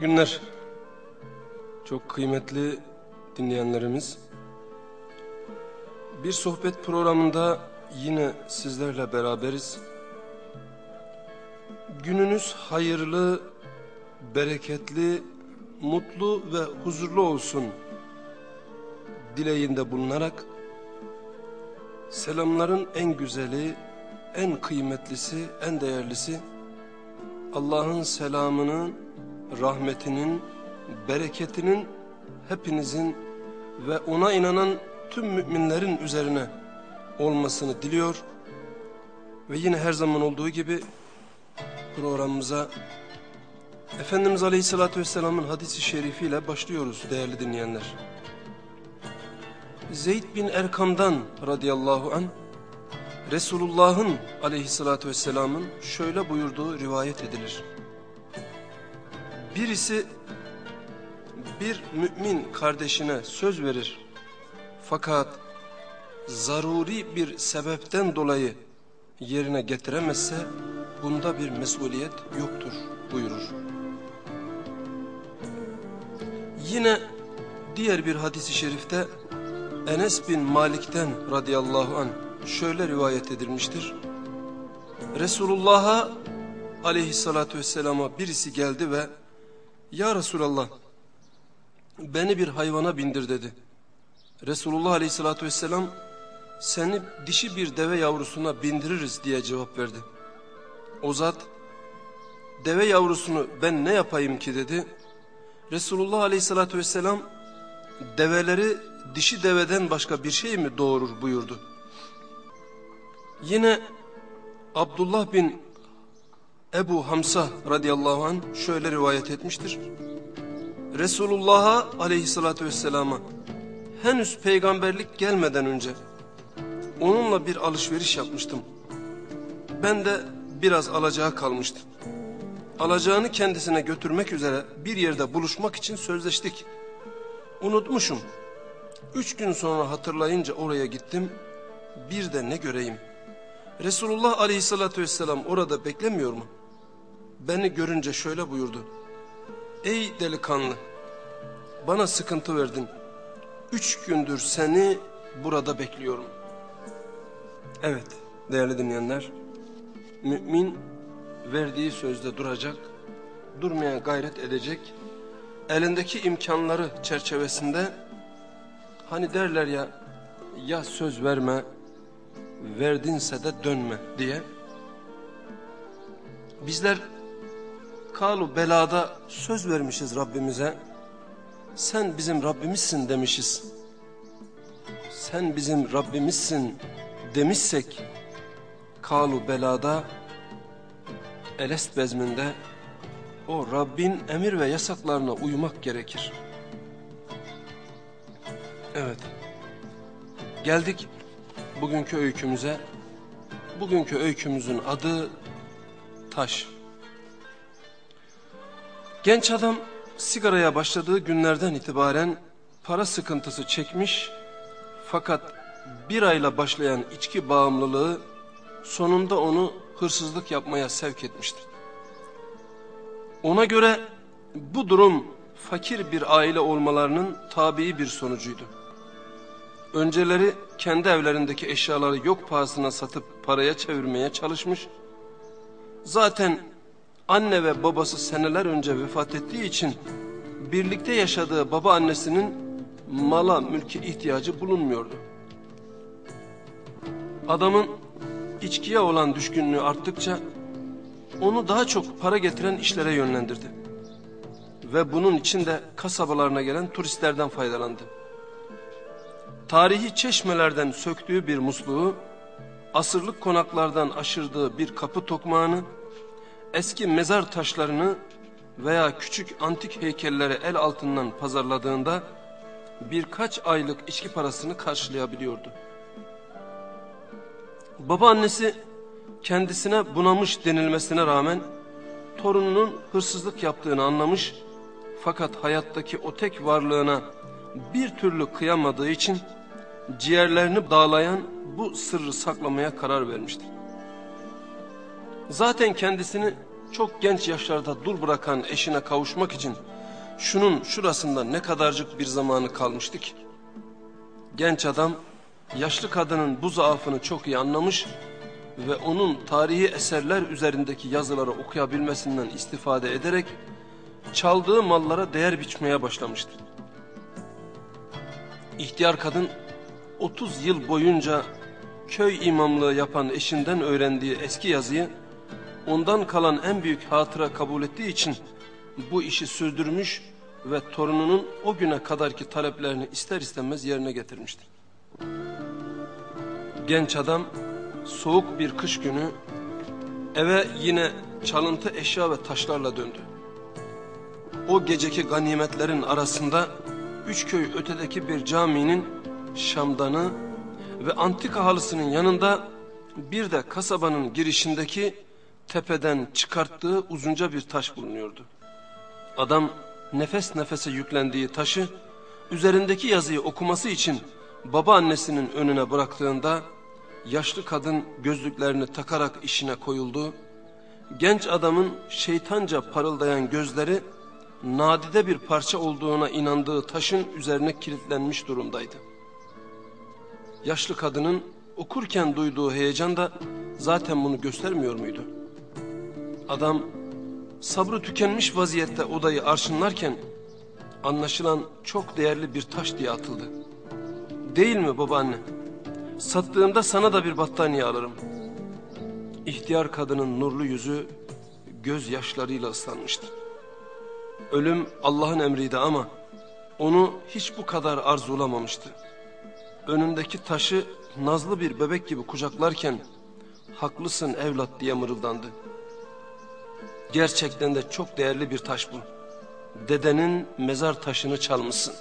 Günler. Çok kıymetli dinleyenlerimiz. Bir sohbet programında yine sizlerle beraberiz. Gününüz hayırlı, bereketli, mutlu ve huzurlu olsun dileğinde bulunarak selamların en güzeli, en kıymetlisi, en değerlisi Allah'ın selamının, rahmetinin, bereketinin hepinizin ve ona inanan tüm müminlerin üzerine olmasını diliyor. Ve yine her zaman olduğu gibi programımıza Efendimiz Aleyhisselatü Vesselam'ın hadisi şerifiyle başlıyoruz değerli dinleyenler. Zeyd bin Erkam'dan radıyallahu an Resulullah'ın aleyhissalatü vesselamın şöyle buyurduğu rivayet edilir. Birisi bir mümin kardeşine söz verir fakat zaruri bir sebepten dolayı yerine getiremezse bunda bir mesuliyet yoktur buyurur. Yine diğer bir hadisi şerifte Enes bin Malik'ten radıyallahu anh şöyle rivayet edilmiştir. Resulullah'a aleyhissalatü vesselama birisi geldi ve Ya Resulallah beni bir hayvana bindir dedi. Resulullah aleyhissalatü vesselam seni dişi bir deve yavrusuna bindiririz diye cevap verdi. O zat deve yavrusunu ben ne yapayım ki dedi. Resulullah aleyhissalatü vesselam develeri dişi deveden başka bir şey mi doğurur buyurdu. Yine Abdullah bin Ebu Hamsa radıyallahu an şöyle rivayet etmiştir. Resulullah'a aleyhissalatü vesselama henüz peygamberlik gelmeden önce onunla bir alışveriş yapmıştım. Ben de biraz alacağı kalmıştı. Alacağını kendisine götürmek üzere bir yerde buluşmak için sözleştik. Unutmuşum. Üç gün sonra hatırlayınca oraya gittim. Bir de ne göreyim. Resulullah aleyhissalatü vesselam orada beklemiyor mu? Beni görünce şöyle buyurdu. Ey delikanlı bana sıkıntı verdin. Üç gündür seni burada bekliyorum. Evet değerli dinleyenler. Mümin verdiği sözde duracak, durmaya gayret edecek. Elindeki imkanları çerçevesinde hani derler ya ya söz verme verdinse de dönme diye. Bizler kalu belada söz vermişiz Rabbimize. Sen bizim Rabbimizsin demişiz. Sen bizim Rabbimizsin demişsek kalu belada elest bezminde o Rabbin emir ve yasaklarına uymak gerekir. Evet. Geldik bugünkü öykümüze. Bugünkü öykümüzün adı Taş. Genç adam sigaraya başladığı günlerden itibaren para sıkıntısı çekmiş fakat bir ayla başlayan içki bağımlılığı sonunda onu hırsızlık yapmaya sevk etmiştir. Ona göre bu durum fakir bir aile olmalarının tabii bir sonucuydu. Önceleri kendi evlerindeki eşyaları yok pahasına satıp paraya çevirmeye çalışmış. Zaten anne ve babası seneler önce vefat ettiği için birlikte yaşadığı baba annesinin mala mülke ihtiyacı bulunmuyordu. Adamın içkiye olan düşkünlüğü arttıkça onu daha çok para getiren işlere yönlendirdi. Ve bunun için de kasabalarına gelen turistlerden faydalandı tarihi çeşmelerden söktüğü bir musluğu, asırlık konaklardan aşırdığı bir kapı tokmağını, eski mezar taşlarını veya küçük antik heykelleri el altından pazarladığında birkaç aylık içki parasını karşılayabiliyordu. Babaannesi kendisine bunamış denilmesine rağmen torununun hırsızlık yaptığını anlamış fakat hayattaki o tek varlığına bir türlü kıyamadığı için ciğerlerini dağlayan bu sırrı saklamaya karar vermiştir. Zaten kendisini çok genç yaşlarda dul bırakan eşine kavuşmak için şunun şurasında ne kadarcık bir zamanı kalmıştı ki? Genç adam yaşlı kadının bu zaafını çok iyi anlamış ve onun tarihi eserler üzerindeki yazıları okuyabilmesinden istifade ederek çaldığı mallara değer biçmeye başlamıştı. İhtiyar kadın 30 yıl boyunca köy imamlığı yapan eşinden öğrendiği eski yazıyı ondan kalan en büyük hatıra kabul ettiği için bu işi sürdürmüş ve torununun o güne kadarki taleplerini ister istemez yerine getirmiştir. Genç adam soğuk bir kış günü eve yine çalıntı eşya ve taşlarla döndü. O geceki ganimetlerin arasında üç köy ötedeki bir caminin şamdanı ve antika halısının yanında bir de kasabanın girişindeki tepeden çıkarttığı uzunca bir taş bulunuyordu. Adam nefes nefese yüklendiği taşı üzerindeki yazıyı okuması için babaannesinin önüne bıraktığında yaşlı kadın gözlüklerini takarak işine koyuldu. Genç adamın şeytanca parıldayan gözleri nadide bir parça olduğuna inandığı taşın üzerine kilitlenmiş durumdaydı. Yaşlı kadının okurken duyduğu heyecan da zaten bunu göstermiyor muydu? Adam sabrı tükenmiş vaziyette odayı arşınlarken anlaşılan çok değerli bir taş diye atıldı. Değil mi babaanne? Sattığımda sana da bir battaniye alırım. İhtiyar kadının nurlu yüzü gözyaşlarıyla ıslanmıştı. Ölüm Allah'ın emriydi ama onu hiç bu kadar arzulamamıştı. Önündeki taşı nazlı bir bebek gibi kucaklarken haklısın evlat diye mırıldandı. Gerçekten de çok değerli bir taş bu. Dedenin mezar taşını çalmışsın.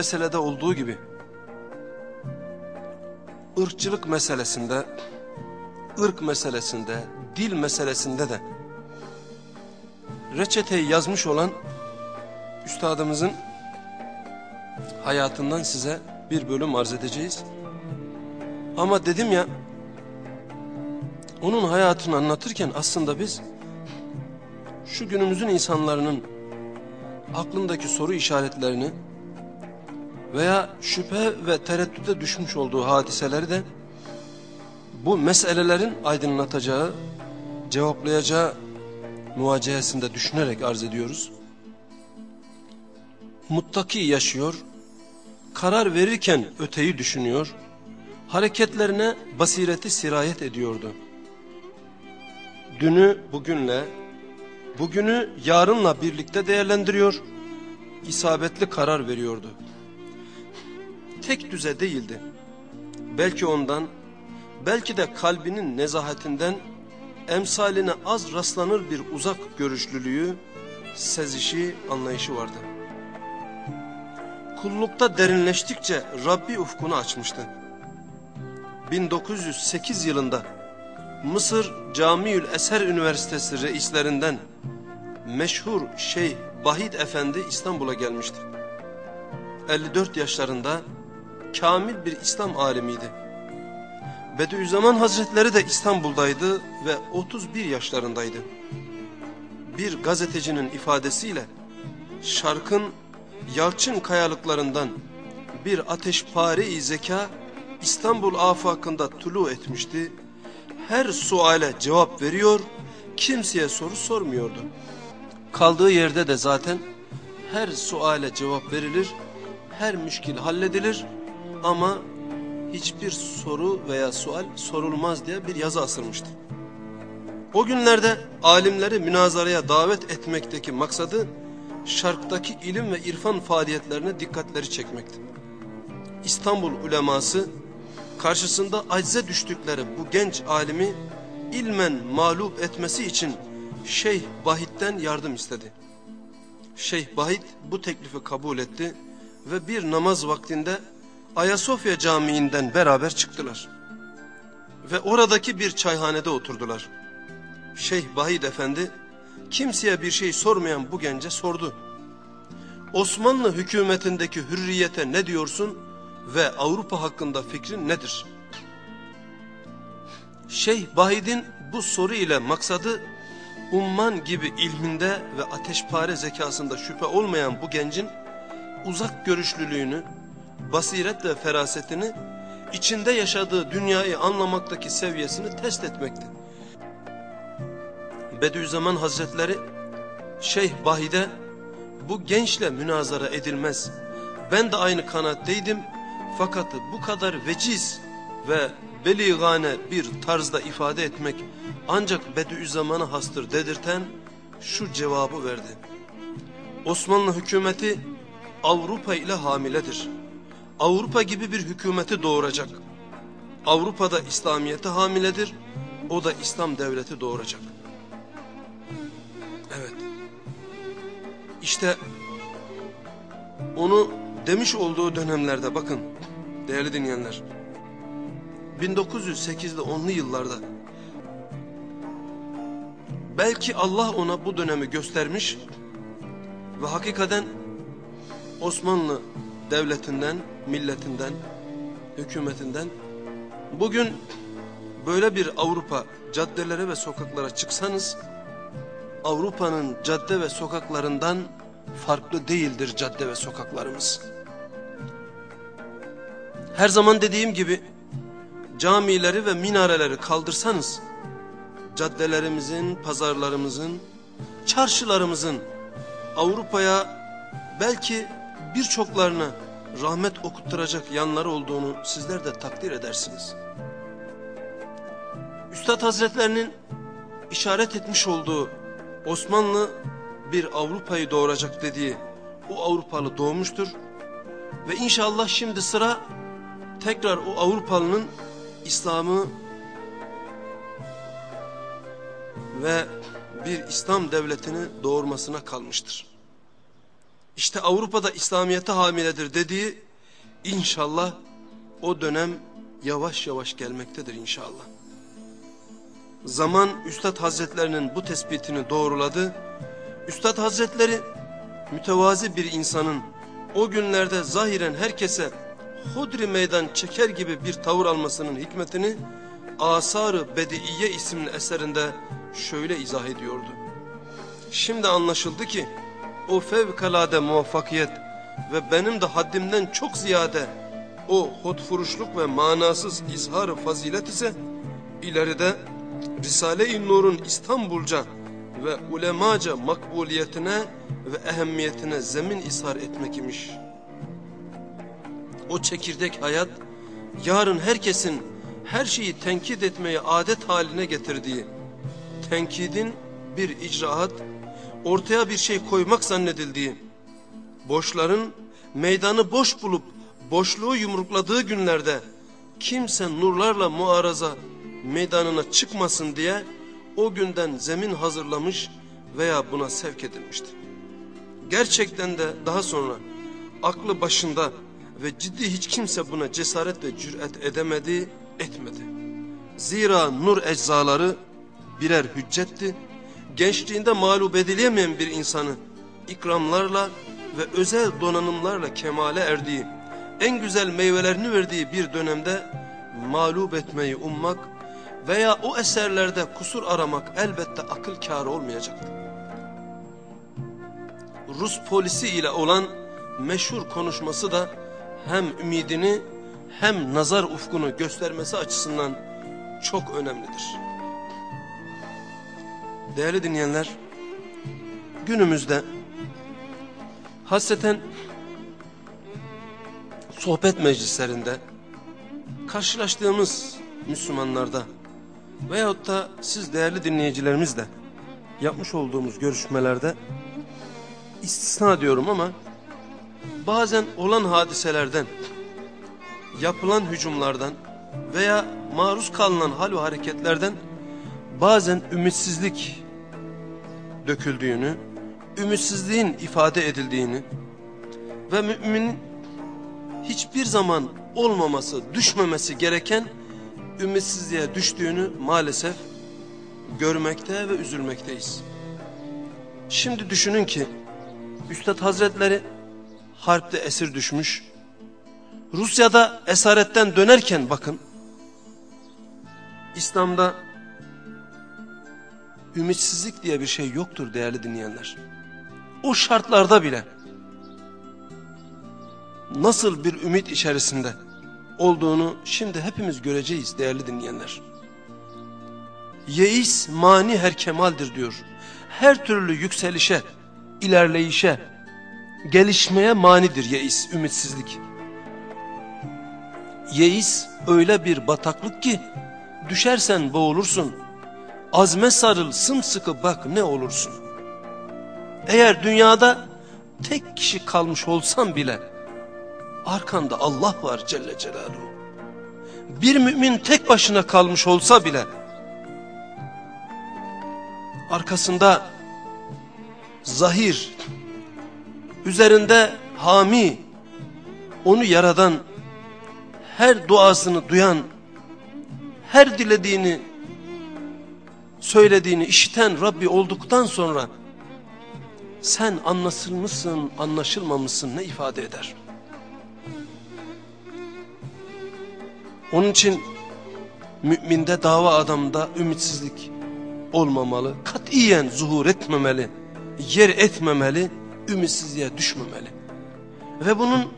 Meselede olduğu gibi ırkçılık meselesinde, ırk meselesinde, dil meselesinde de reçeteyi yazmış olan üstadımızın hayatından size bir bölüm arz edeceğiz. Ama dedim ya onun hayatını anlatırken aslında biz şu günümüzün insanların aklındaki soru işaretlerini veya şüphe ve tereddüte düşmüş olduğu hadiseleri de bu meselelerin aydınlatacağı, cevaplayacağı muvacehesinde düşünerek arz ediyoruz. Muttaki yaşıyor, karar verirken öteyi düşünüyor, hareketlerine basireti sirayet ediyordu dünü bugünle, bugünü yarınla birlikte değerlendiriyor, isabetli karar veriyordu. Tek düze değildi. Belki ondan, belki de kalbinin nezahetinden emsaline az rastlanır bir uzak görüşlülüğü, sezişi, anlayışı vardı. Kullukta derinleştikçe Rabbi ufkunu açmıştı. 1908 yılında Mısır Camiül Eser Üniversitesi reislerinden meşhur Şeyh Bahit Efendi İstanbul'a gelmişti. 54 yaşlarında kamil bir İslam alimiydi. Bediüzzaman Hazretleri de İstanbul'daydı ve 31 yaşlarındaydı. Bir gazetecinin ifadesiyle şarkın yalçın kayalıklarından bir ateşpare-i zeka İstanbul afakında tulu etmişti her suale cevap veriyor, kimseye soru sormuyordu. Kaldığı yerde de zaten her suale cevap verilir, her müşkil halledilir ama hiçbir soru veya sual sorulmaz diye bir yazı asılmıştı. O günlerde alimleri münazaraya davet etmekteki maksadı şarktaki ilim ve irfan faaliyetlerine dikkatleri çekmekti. İstanbul uleması karşısında acize düştükleri bu genç alimi ilmen mağlup etmesi için Şeyh Bahit'ten yardım istedi. Şeyh Bahit bu teklifi kabul etti ve bir namaz vaktinde Ayasofya Camii'nden beraber çıktılar. Ve oradaki bir çayhanede oturdular. Şeyh Bahit Efendi kimseye bir şey sormayan bu gence sordu. Osmanlı hükümetindeki hürriyete ne diyorsun ve Avrupa hakkında fikrin nedir? Şeyh Bahid'in bu soru ile maksadı umman gibi ilminde ve ateşpare zekasında şüphe olmayan bu gencin uzak görüşlülüğünü, basiret ve ferasetini, içinde yaşadığı dünyayı anlamaktaki seviyesini test etmekti. Bediüzzaman Hazretleri Şeyh Bahide bu gençle münazara edilmez. Ben de aynı kanaatteydim fakat bu kadar veciz ve beligane bir tarzda ifade etmek ancak Bediüzzaman'a hastır dedirten şu cevabı verdi. Osmanlı hükümeti Avrupa ile hamiledir. Avrupa gibi bir hükümeti doğuracak. Avrupa'da İslamiyet'e hamiledir. O da İslam devleti doğuracak. Evet. İşte onu demiş olduğu dönemlerde bakın değerli dinleyenler. 1908'de 10'lu yıllarda belki Allah ona bu dönemi göstermiş ve hakikaten Osmanlı devletinden, milletinden, hükümetinden bugün böyle bir Avrupa caddelere ve sokaklara çıksanız Avrupa'nın cadde ve sokaklarından farklı değildir cadde ve sokaklarımız. Her zaman dediğim gibi camileri ve minareleri kaldırsanız caddelerimizin, pazarlarımızın, çarşılarımızın Avrupa'ya belki birçoklarına rahmet okutturacak yanları olduğunu sizler de takdir edersiniz. Üstad Hazretlerinin işaret etmiş olduğu Osmanlı bir Avrupa'yı doğuracak dediği o Avrupalı doğmuştur. Ve inşallah şimdi sıra tekrar o Avrupalının İslam'ı ve bir İslam devletini doğurmasına kalmıştır. İşte Avrupa'da İslamiyet'e hamiledir dediği inşallah o dönem yavaş yavaş gelmektedir inşallah. Zaman Üstad Hazretlerinin bu tespitini doğruladı. Üstad Hazretleri mütevazi bir insanın o günlerde zahiren herkese Hudri meydan çeker gibi bir tavır almasının hikmetini Asar-ı Bediiye isimli eserinde şöyle izah ediyordu. Şimdi anlaşıldı ki o fevkalade muvaffakiyet ve benim de haddimden çok ziyade o hotfuruşluk ve manasız izhar fazilet ise ileride Risale-i Nur'un İstanbulca ve ulemaca makbuliyetine ve ehemmiyetine zemin ishar etmek imiş. O çekirdek hayat yarın herkesin her şeyi tenkit etmeye adet haline getirdiği, tenkidin bir icraat, ortaya bir şey koymak zannedildiği, boşların meydanı boş bulup boşluğu yumrukladığı günlerde kimse nurlarla muaraza meydanına çıkmasın diye o günden zemin hazırlamış veya buna sevk edilmişti. Gerçekten de daha sonra aklı başında ve ciddi hiç kimse buna cesaret ve cüret edemedi, etmedi. Zira nur eczaları birer hüccetti. Gençliğinde mağlup edilemeyen bir insanı ikramlarla ve özel donanımlarla kemale erdiği, en güzel meyvelerini verdiği bir dönemde mağlup etmeyi ummak veya o eserlerde kusur aramak elbette akıl kârı olmayacaktı. Rus polisi ile olan meşhur konuşması da hem ümidini hem nazar ufkunu göstermesi açısından çok önemlidir. Değerli dinleyenler, günümüzde hasreten sohbet meclislerinde karşılaştığımız Müslümanlarda veyahut da siz değerli dinleyicilerimizle yapmış olduğumuz görüşmelerde istisna diyorum ama bazen olan hadiselerden, yapılan hücumlardan veya maruz kalınan hal ve hareketlerden bazen ümitsizlik döküldüğünü, ümitsizliğin ifade edildiğini ve mümin hiçbir zaman olmaması, düşmemesi gereken ümitsizliğe düştüğünü maalesef görmekte ve üzülmekteyiz. Şimdi düşünün ki Üstad Hazretleri harpte esir düşmüş. Rusya'da esaretten dönerken bakın İslam'da ümitsizlik diye bir şey yoktur değerli dinleyenler. O şartlarda bile nasıl bir ümit içerisinde olduğunu şimdi hepimiz göreceğiz değerli dinleyenler. Yeis mani her kemaldir diyor. Her türlü yükselişe, ilerleyişe, gelişmeye manidir yeis, ümitsizlik. Yeis öyle bir bataklık ki düşersen boğulursun. Azme sarıl sımsıkı bak ne olursun. Eğer dünyada tek kişi kalmış olsan bile arkanda Allah var Celle Celaluhu. Bir mümin tek başına kalmış olsa bile arkasında zahir, üzerinde hami, onu yaradan, her duasını duyan, her dilediğini, söylediğini işiten Rabbi olduktan sonra sen anlaşılmışsın, anlaşılmamışsın ne ifade eder? Onun için müminde dava adamında ümitsizlik olmamalı, katiyen zuhur etmemeli, yer etmemeli, ümitsizliğe düşmemeli. Ve bunun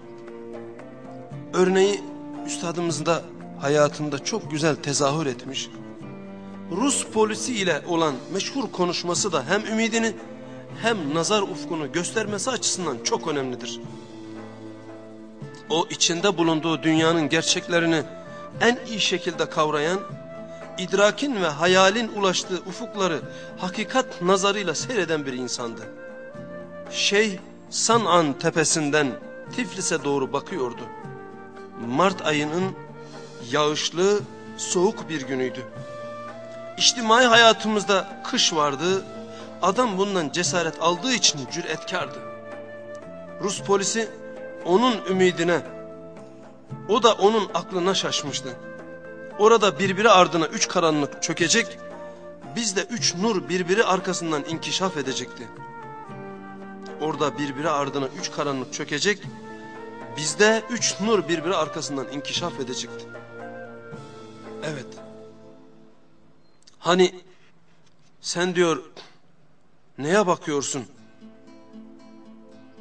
örneği üstadımızın da hayatında çok güzel tezahür etmiş. Rus polisi ile olan meşhur konuşması da hem ümidini hem nazar ufkunu göstermesi açısından çok önemlidir. O içinde bulunduğu dünyanın gerçeklerini en iyi şekilde kavrayan, idrakin ve hayalin ulaştığı ufukları hakikat nazarıyla seyreden bir insandı. Şeyh San'an tepesinden Tiflis'e doğru bakıyordu. Mart ayının yağışlı, soğuk bir günüydü. İçtimai hayatımızda kış vardı, adam bundan cesaret aldığı için cüretkardı. Rus polisi onun ümidine, o da onun aklına şaşmıştı. Orada birbiri ardına üç karanlık çökecek, bizde üç nur birbiri arkasından inkişaf edecekti. Orada birbiri ardına üç karanlık çökecek, bizde üç nur birbiri arkasından inkişaf edecekti. Evet. Hani sen diyor neye bakıyorsun?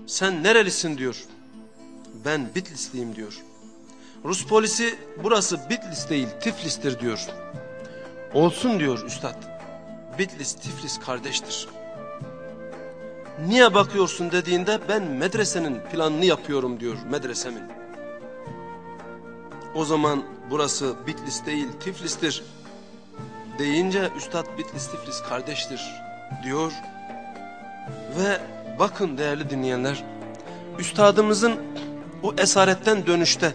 Sen nerelisin diyor. Ben Bitlisliyim diyor. Rus polisi burası Bitlis değil Tiflis'tir diyor. Olsun diyor üstad. Bitlis Tiflis kardeştir. Niye bakıyorsun dediğinde ben medresenin planını yapıyorum diyor medresemin. O zaman burası Bitlis değil Tiflis'tir deyince üstad Bitlis Tiflis kardeştir diyor. Ve bakın değerli dinleyenler üstadımızın o esaretten dönüşte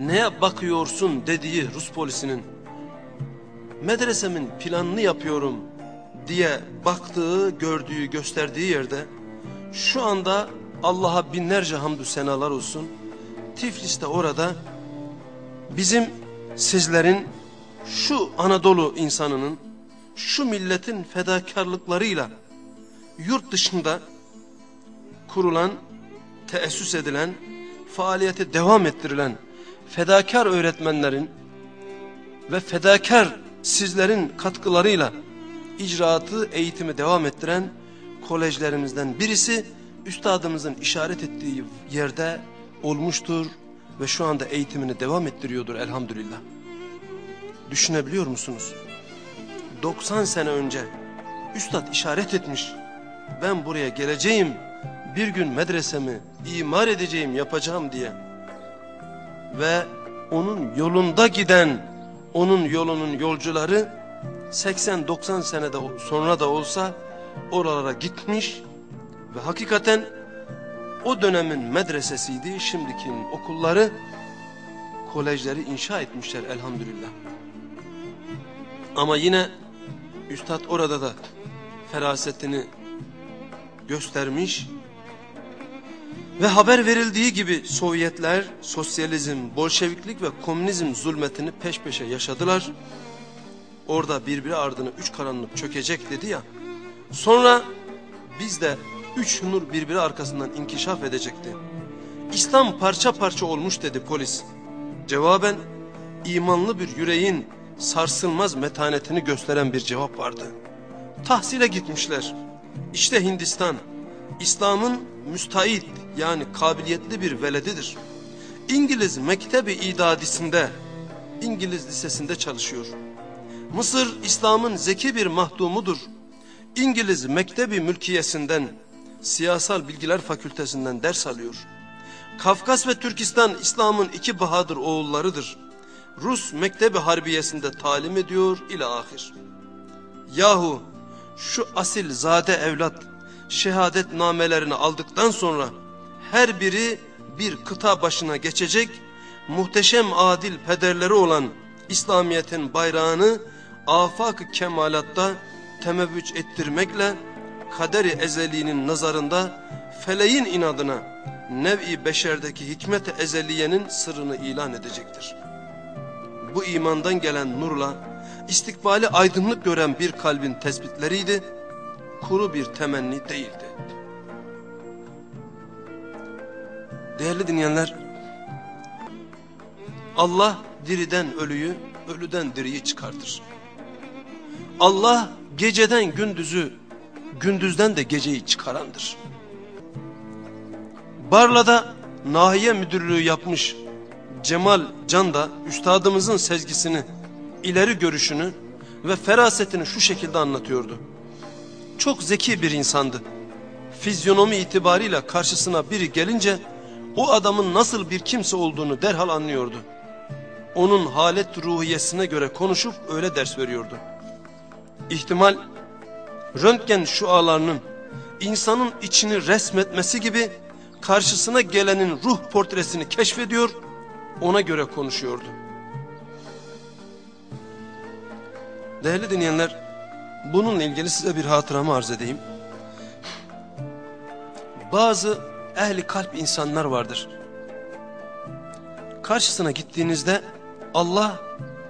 neye bakıyorsun dediği Rus polisinin medresemin planını yapıyorum diye baktığı, gördüğü, gösterdiği yerde şu anda Allah'a binlerce hamdü senalar olsun. Tiflis'te orada bizim sizlerin şu Anadolu insanının şu milletin fedakarlıklarıyla yurt dışında kurulan, teessüs edilen, faaliyete devam ettirilen fedakar öğretmenlerin ve fedakar sizlerin katkılarıyla icraatı, eğitimi devam ettiren kolejlerimizden birisi üstadımızın işaret ettiği yerde olmuştur ve şu anda eğitimini devam ettiriyordur elhamdülillah. Düşünebiliyor musunuz? 90 sene önce üstad işaret etmiş. Ben buraya geleceğim, bir gün medresemi imar edeceğim, yapacağım diye. Ve onun yolunda giden onun yolunun yolcuları 80-90 senede sonra da olsa oralara gitmiş ve hakikaten o dönemin medresesiydi. Şimdikinin okulları, kolejleri inşa etmişler elhamdülillah. Ama yine Üstad orada da ferasetini göstermiş ve haber verildiği gibi Sovyetler sosyalizm, bolşeviklik ve komünizm zulmetini peş peşe yaşadılar. Orada birbiri ardına üç karanlık çökecek dedi ya. Sonra biz de üç nur birbiri arkasından inkişaf edecekti. İslam parça parça olmuş dedi polis. Cevaben imanlı bir yüreğin sarsılmaz metanetini gösteren bir cevap vardı. Tahsile gitmişler. İşte Hindistan, İslam'ın müstahit yani kabiliyetli bir veledidir. İngiliz mektebi idadisinde, İngiliz lisesinde çalışıyor. Mısır İslam'ın zeki bir mahdumudur. İngiliz mektebi mülkiyesinden, siyasal bilgiler fakültesinden ders alıyor. Kafkas ve Türkistan İslam'ın iki bahadır oğullarıdır. Rus mektebi harbiyesinde talim ediyor ile ahir. Yahu şu asil zade evlat şehadet namelerini aldıktan sonra her biri bir kıta başına geçecek, muhteşem adil pederleri olan İslamiyet'in bayrağını afak kemalatta temevvüç ettirmekle kaderi ezeliğinin nazarında feleğin inadına nev-i beşerdeki hikmet-i ezeliyenin sırrını ilan edecektir. Bu imandan gelen nurla istikbali aydınlık gören bir kalbin tespitleriydi, kuru bir temenni değildi. Değerli dinleyenler, Allah diriden ölüyü, ölüden diriyi çıkartır. Allah geceden gündüzü, gündüzden de geceyi çıkarandır. Barla'da nahiye müdürlüğü yapmış Cemal Can da üstadımızın sezgisini, ileri görüşünü ve ferasetini şu şekilde anlatıyordu. Çok zeki bir insandı. Fizyonomi itibariyle karşısına biri gelince o adamın nasıl bir kimse olduğunu derhal anlıyordu. Onun halet ruhiyesine göre konuşup öyle ders veriyordu. İhtimal röntgen şualarının insanın içini resmetmesi gibi karşısına gelenin ruh portresini keşfediyor, ona göre konuşuyordu. Değerli dinleyenler, bununla ilgili size bir hatıramı arz edeyim. Bazı ehli kalp insanlar vardır. Karşısına gittiğinizde Allah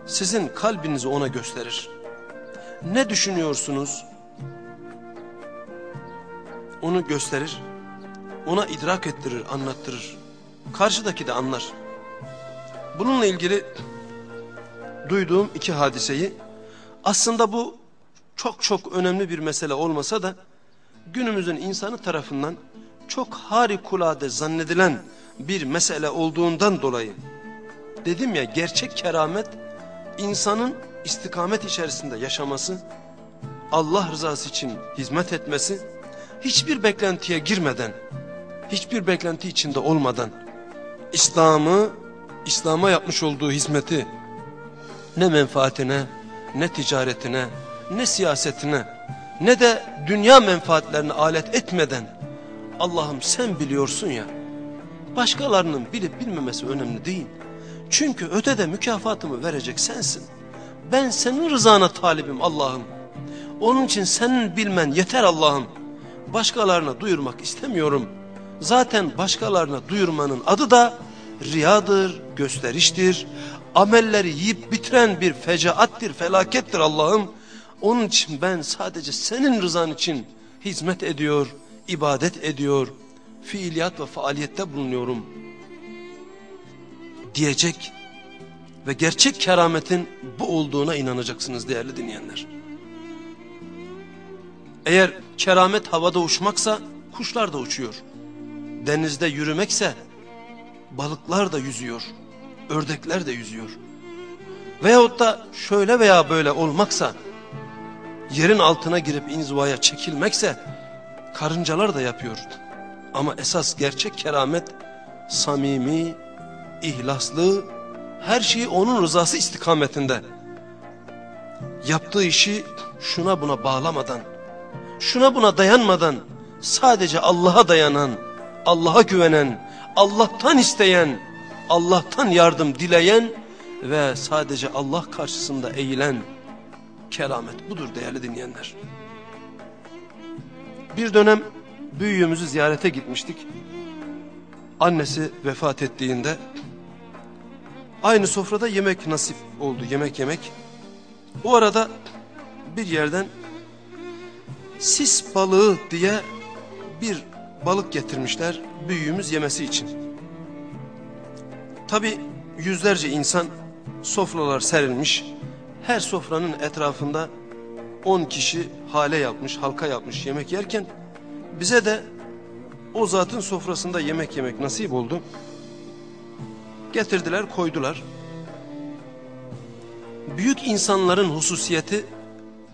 sizin kalbinizi ona gösterir. Ne düşünüyorsunuz? Onu gösterir. Ona idrak ettirir, anlattırır. Karşıdaki de anlar. Bununla ilgili duyduğum iki hadiseyi aslında bu çok çok önemli bir mesele olmasa da günümüzün insanı tarafından çok harikulade zannedilen bir mesele olduğundan dolayı dedim ya gerçek keramet insanın istikamet içerisinde yaşaması, Allah rızası için hizmet etmesi, hiçbir beklentiye girmeden, hiçbir beklenti içinde olmadan İslam'ı, İslam'a yapmış olduğu hizmeti ne menfaatine, ne ticaretine, ne siyasetine, ne de dünya menfaatlerine alet etmeden Allah'ım sen biliyorsun ya, başkalarının bilip bilmemesi önemli değil. Çünkü ötede mükafatımı verecek sensin. Ben senin rızana talibim Allah'ım. Onun için senin bilmen yeter Allah'ım. Başkalarına duyurmak istemiyorum. Zaten başkalarına duyurmanın adı da riyadır, gösteriştir. Amelleri yiyip bitiren bir fecaattir, felakettir Allah'ım. Onun için ben sadece senin rızan için hizmet ediyor, ibadet ediyor, fiiliyat ve faaliyette bulunuyorum diyecek ve gerçek kerametin bu olduğuna inanacaksınız değerli dinleyenler. Eğer keramet havada uçmaksa kuşlar da uçuyor. Denizde yürümekse balıklar da yüzüyor. Ördekler de yüzüyor. Veyahut da şöyle veya böyle olmaksa yerin altına girip inzivaya çekilmekse karıncalar da yapıyor. Ama esas gerçek keramet samimi, ihlaslı, her şeyi onun rızası istikametinde yaptığı işi şuna buna bağlamadan, şuna buna dayanmadan sadece Allah'a dayanan, Allah'a güvenen, Allah'tan isteyen, Allah'tan yardım dileyen ve sadece Allah karşısında eğilen keramet budur değerli dinleyenler. Bir dönem büyüğümüzü ziyarete gitmiştik. Annesi vefat ettiğinde aynı sofrada yemek nasip oldu yemek yemek. O arada bir yerden sis balığı diye bir balık getirmişler büyüğümüz yemesi için. Tabi yüzlerce insan sofralar serilmiş. Her sofranın etrafında on kişi hale yapmış, halka yapmış yemek yerken bize de o zatın sofrasında yemek yemek nasip oldu. Getirdiler, koydular. Büyük insanların hususiyeti,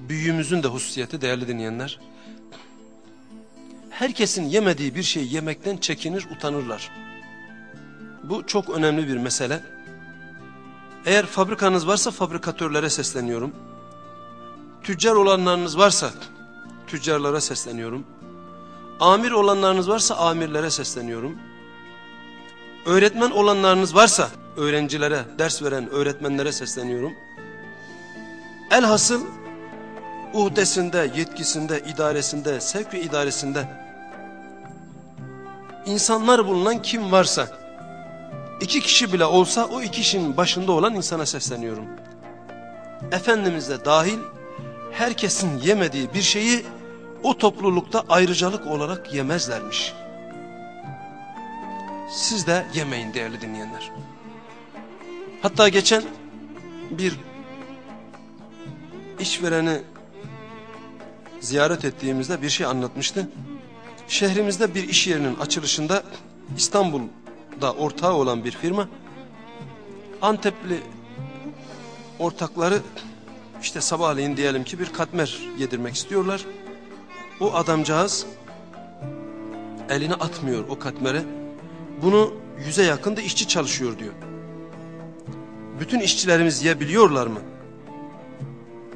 büyüğümüzün de hususiyeti değerli dinleyenler. Herkesin yemediği bir şeyi yemekten çekinir, utanırlar. Bu çok önemli bir mesele. Eğer fabrikanız varsa fabrikatörlere sesleniyorum. Tüccar olanlarınız varsa tüccarlara sesleniyorum. Amir olanlarınız varsa amirlere sesleniyorum. Öğretmen olanlarınız varsa öğrencilere, ders veren öğretmenlere sesleniyorum. Elhasıl uhdesinde, yetkisinde, idaresinde, sevk ve idaresinde insanlar bulunan kim varsa iki kişi bile olsa o iki kişinin başında olan insana sesleniyorum. Efendimiz de dahil herkesin yemediği bir şeyi o toplulukta ayrıcalık olarak yemezlermiş. Siz de yemeyin değerli dinleyenler. Hatta geçen bir işvereni ziyaret ettiğimizde bir şey anlatmıştı. Şehrimizde bir iş yerinin açılışında İstanbul'da ortağı olan bir firma Antepli ortakları işte sabahleyin diyelim ki bir katmer yedirmek istiyorlar. O adamcağız elini atmıyor o katmere. Bunu yüze yakında işçi çalışıyor diyor. Bütün işçilerimiz yiyebiliyorlar mı?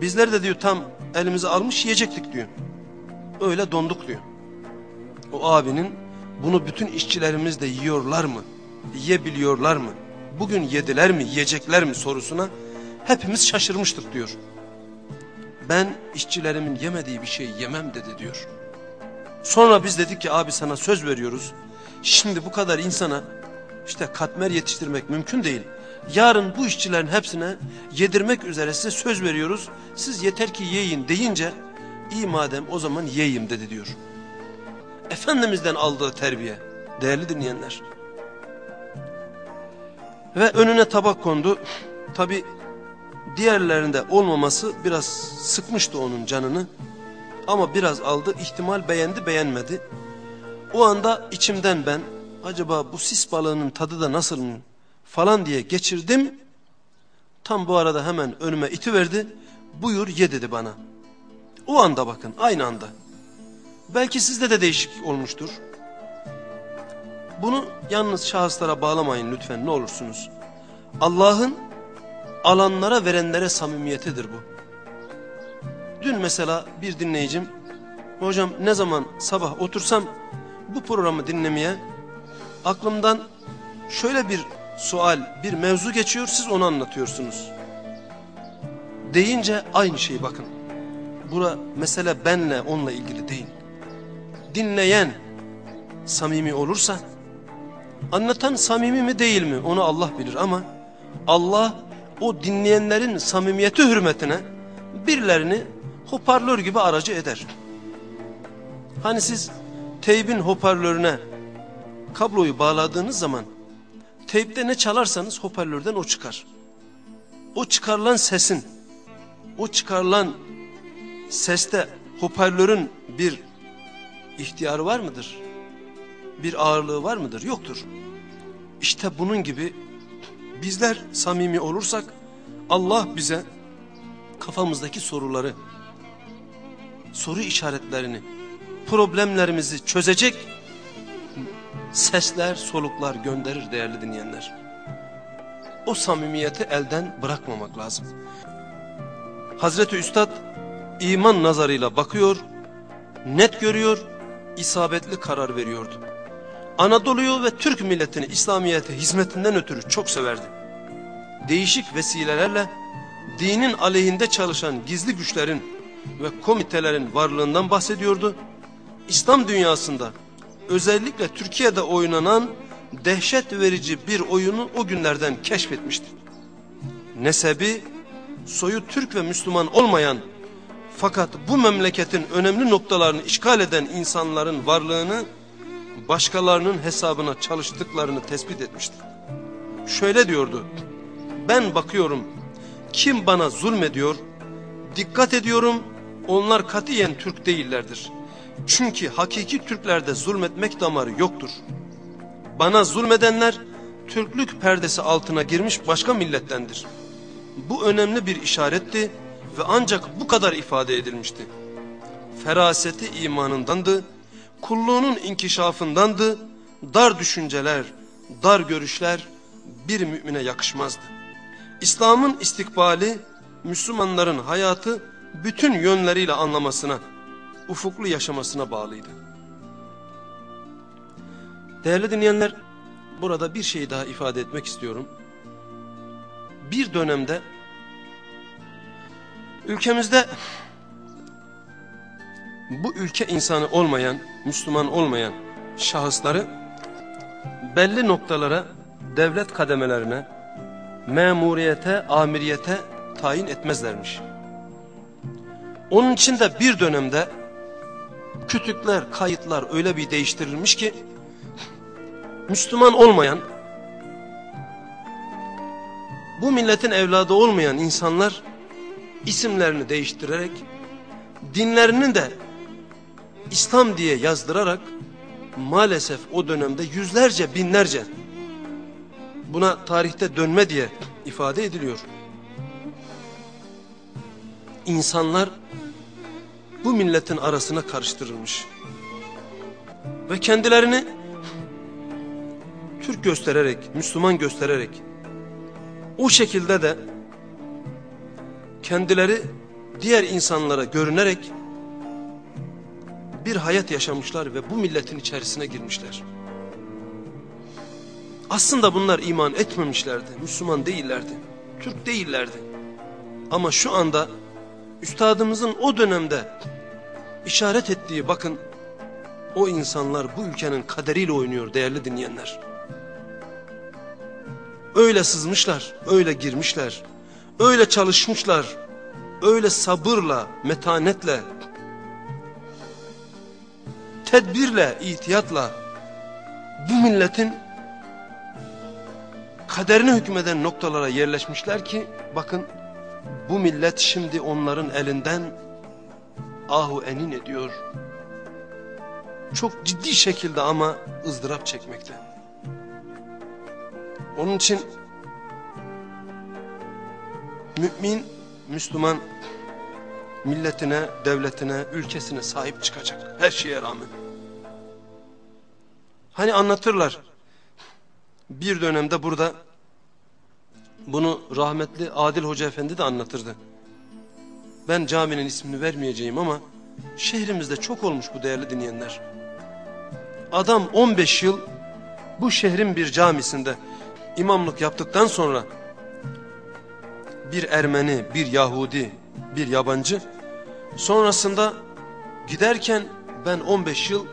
Bizler de diyor tam elimize almış yiyecektik diyor. Öyle donduk diyor. O abinin bunu bütün işçilerimiz de yiyorlar mı? Yiyebiliyorlar mı? Bugün yediler mi, yiyecekler mi sorusuna hepimiz şaşırmıştık diyor. Ben işçilerimin yemediği bir şey yemem dedi diyor. Sonra biz dedik ki abi sana söz veriyoruz. Şimdi bu kadar insana işte katmer yetiştirmek mümkün değil. Yarın bu işçilerin hepsine yedirmek üzere size söz veriyoruz. Siz yeter ki yiyin deyince iyi madem o zaman yiyeyim dedi diyor. Efendimizden aldığı terbiye değerli dinleyenler. Ve önüne tabak kondu. Tabi diğerlerinde olmaması biraz sıkmıştı onun canını. Ama biraz aldı ihtimal beğendi beğenmedi. O anda içimden ben acaba bu sis balığının tadı da nasıl mı falan diye geçirdim. Tam bu arada hemen önüme iti verdi. Buyur ye dedi bana. O anda bakın aynı anda. Belki sizde de değişik olmuştur. Bunu yalnız şahıslara bağlamayın lütfen ne olursunuz. Allah'ın alanlara verenlere samimiyetidir bu. Dün mesela bir dinleyicim, hocam ne zaman sabah otursam bu programı dinlemeye aklımdan şöyle bir sual, bir mevzu geçiyor siz onu anlatıyorsunuz. Deyince aynı şey bakın. Bura mesele benle onunla ilgili değil. Dinleyen samimi olursa, anlatan samimi mi değil mi onu Allah bilir ama Allah o dinleyenlerin samimiyeti hürmetine birilerini hoparlör gibi aracı eder. Hani siz teybin hoparlörüne kabloyu bağladığınız zaman teypte ne çalarsanız hoparlörden o çıkar. O çıkarılan sesin, o çıkarılan seste hoparlörün bir ihtiyarı var mıdır? Bir ağırlığı var mıdır? Yoktur. İşte bunun gibi bizler samimi olursak Allah bize kafamızdaki soruları, soru işaretlerini, problemlerimizi çözecek sesler, soluklar gönderir değerli dinleyenler. O samimiyeti elden bırakmamak lazım. Hazreti Üstad iman nazarıyla bakıyor, net görüyor, isabetli karar veriyordu. Anadolu'yu ve Türk milletini İslamiyet'e hizmetinden ötürü çok severdi. Değişik vesilelerle dinin aleyhinde çalışan gizli güçlerin ve komitelerin varlığından bahsediyordu. İslam dünyasında özellikle Türkiye'de oynanan dehşet verici bir oyunu o günlerden keşfetmişti. Nesebi, soyu Türk ve Müslüman olmayan fakat bu memleketin önemli noktalarını işgal eden insanların varlığını başkalarının hesabına çalıştıklarını tespit etmişti. Şöyle diyordu, ben bakıyorum kim bana zulmediyor, dikkat ediyorum onlar katiyen Türk değillerdir. Çünkü hakiki Türklerde zulmetmek damarı yoktur. Bana zulmedenler Türklük perdesi altına girmiş başka millettendir. Bu önemli bir işaretti ve ancak bu kadar ifade edilmişti. Feraseti imanındandı, kulluğunun inkişafındandı, dar düşünceler, dar görüşler bir mümine yakışmazdı. İslam'ın istikbali, Müslümanların hayatı bütün yönleriyle anlamasına, ufuklu yaşamasına bağlıydı. Değerli dinleyenler, burada bir şey daha ifade etmek istiyorum. Bir dönemde ülkemizde bu ülke insanı olmayan, Müslüman olmayan şahısları belli noktalara, devlet kademelerine, memuriyete, amiriyete tayin etmezlermiş. Onun için de bir dönemde kütükler, kayıtlar öyle bir değiştirilmiş ki Müslüman olmayan, bu milletin evladı olmayan insanlar isimlerini değiştirerek, dinlerini de İslam diye yazdırarak maalesef o dönemde yüzlerce binlerce buna tarihte dönme diye ifade ediliyor. İnsanlar bu milletin arasına karıştırılmış. Ve kendilerini Türk göstererek, Müslüman göstererek o şekilde de kendileri diğer insanlara görünerek bir hayat yaşamışlar ve bu milletin içerisine girmişler. Aslında bunlar iman etmemişlerdi, Müslüman değillerdi, Türk değillerdi. Ama şu anda üstadımızın o dönemde işaret ettiği bakın o insanlar bu ülkenin kaderiyle oynuyor değerli dinleyenler. Öyle sızmışlar, öyle girmişler, öyle çalışmışlar, öyle sabırla, metanetle, tedbirle, ihtiyatla bu milletin kaderine hükmeden noktalara yerleşmişler ki bakın bu millet şimdi onların elinden ahu enin ediyor. Çok ciddi şekilde ama ızdırap çekmekte. Onun için mümin, Müslüman milletine, devletine, ülkesine sahip çıkacak her şeye rağmen. Hani anlatırlar bir dönemde burada bunu rahmetli Adil Hoca Efendi de anlatırdı. Ben caminin ismini vermeyeceğim ama şehrimizde çok olmuş bu değerli dinleyenler. Adam 15 yıl bu şehrin bir camisinde imamlık yaptıktan sonra bir Ermeni, bir Yahudi, bir yabancı sonrasında giderken ben 15 yıl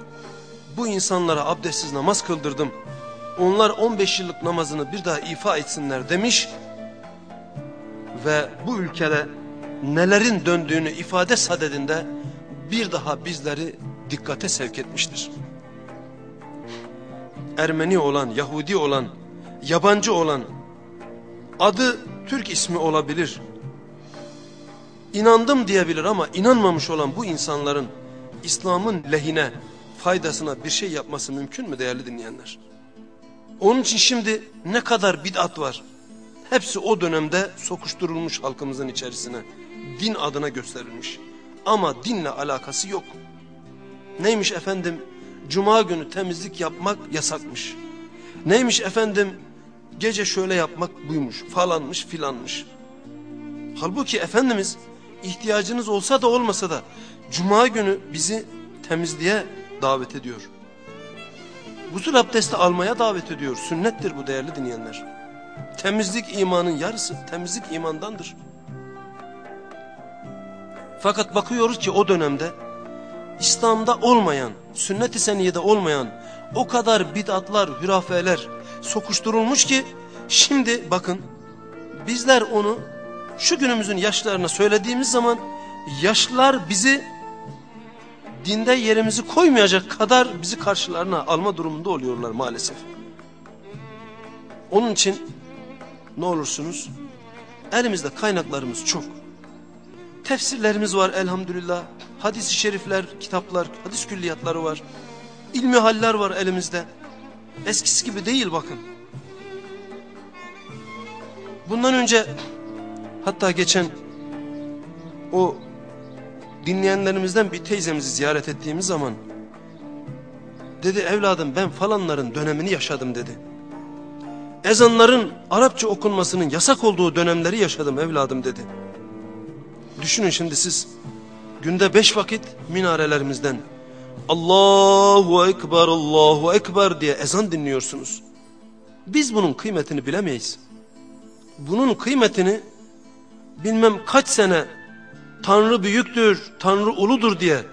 bu insanlara abdestsiz namaz kıldırdım. Onlar 15 yıllık namazını bir daha ifa etsinler demiş ve bu ülkede nelerin döndüğünü ifade sadedinde bir daha bizleri dikkate sevk etmiştir. Ermeni olan, Yahudi olan, yabancı olan, adı Türk ismi olabilir. İnandım diyebilir ama inanmamış olan bu insanların İslam'ın lehine, faydasına bir şey yapması mümkün mü değerli dinleyenler? Onun için şimdi ne kadar bid'at var. Hepsi o dönemde sokuşturulmuş halkımızın içerisine. Din adına gösterilmiş. Ama dinle alakası yok. Neymiş efendim? Cuma günü temizlik yapmak yasakmış. Neymiş efendim? Gece şöyle yapmak buymuş. Falanmış filanmış. Halbuki Efendimiz ihtiyacınız olsa da olmasa da cuma günü bizi temizliğe davet ediyor. Gusül abdesti almaya davet ediyor. Sünnettir bu değerli dinleyenler. Temizlik imanın yarısı. Temizlik imandandır. Fakat bakıyoruz ki o dönemde İslam'da olmayan, sünnet-i seniyede olmayan o kadar bid'atlar, hürafeler sokuşturulmuş ki şimdi bakın bizler onu şu günümüzün yaşlarına söylediğimiz zaman yaşlar bizi dinde yerimizi koymayacak kadar bizi karşılarına alma durumunda oluyorlar maalesef. Onun için ne olursunuz elimizde kaynaklarımız çok. Tefsirlerimiz var elhamdülillah. Hadis-i şerifler, kitaplar, hadis külliyatları var. İlmi haller var elimizde. Eskisi gibi değil bakın. Bundan önce hatta geçen o dinleyenlerimizden bir teyzemizi ziyaret ettiğimiz zaman dedi evladım ben falanların dönemini yaşadım dedi. Ezanların Arapça okunmasının yasak olduğu dönemleri yaşadım evladım dedi. Düşünün şimdi siz günde beş vakit minarelerimizden Allahu Ekber, Allahu Ekber diye ezan dinliyorsunuz. Biz bunun kıymetini bilemeyiz. Bunun kıymetini bilmem kaç sene Tanrı büyüktür, Tanrı uludur diye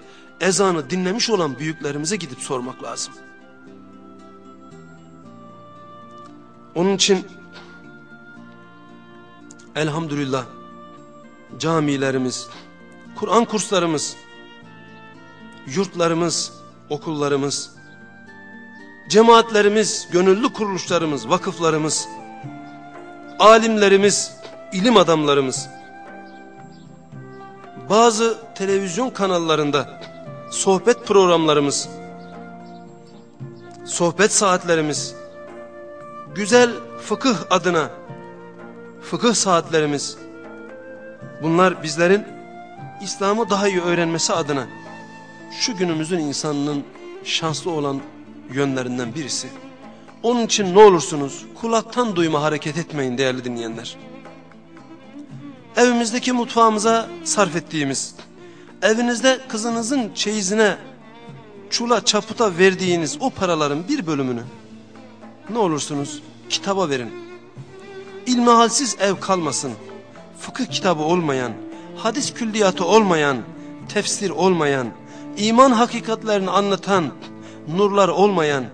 ezanı dinlemiş olan büyüklerimize gidip sormak lazım. Onun için elhamdülillah camilerimiz, Kur'an kurslarımız, yurtlarımız, okullarımız, cemaatlerimiz, gönüllü kuruluşlarımız, vakıflarımız, alimlerimiz, ilim adamlarımız, bazı televizyon kanallarında sohbet programlarımız, sohbet saatlerimiz, güzel fıkıh adına fıkıh saatlerimiz, bunlar bizlerin İslam'ı daha iyi öğrenmesi adına şu günümüzün insanının şanslı olan yönlerinden birisi. Onun için ne olursunuz kulaktan duyma hareket etmeyin değerli dinleyenler evimizdeki mutfağımıza sarf ettiğimiz, evinizde kızınızın çeyizine, çula çaputa verdiğiniz o paraların bir bölümünü ne olursunuz kitaba verin. İlmihalsiz ev kalmasın, fıkıh kitabı olmayan, hadis külliyatı olmayan, tefsir olmayan, iman hakikatlerini anlatan, nurlar olmayan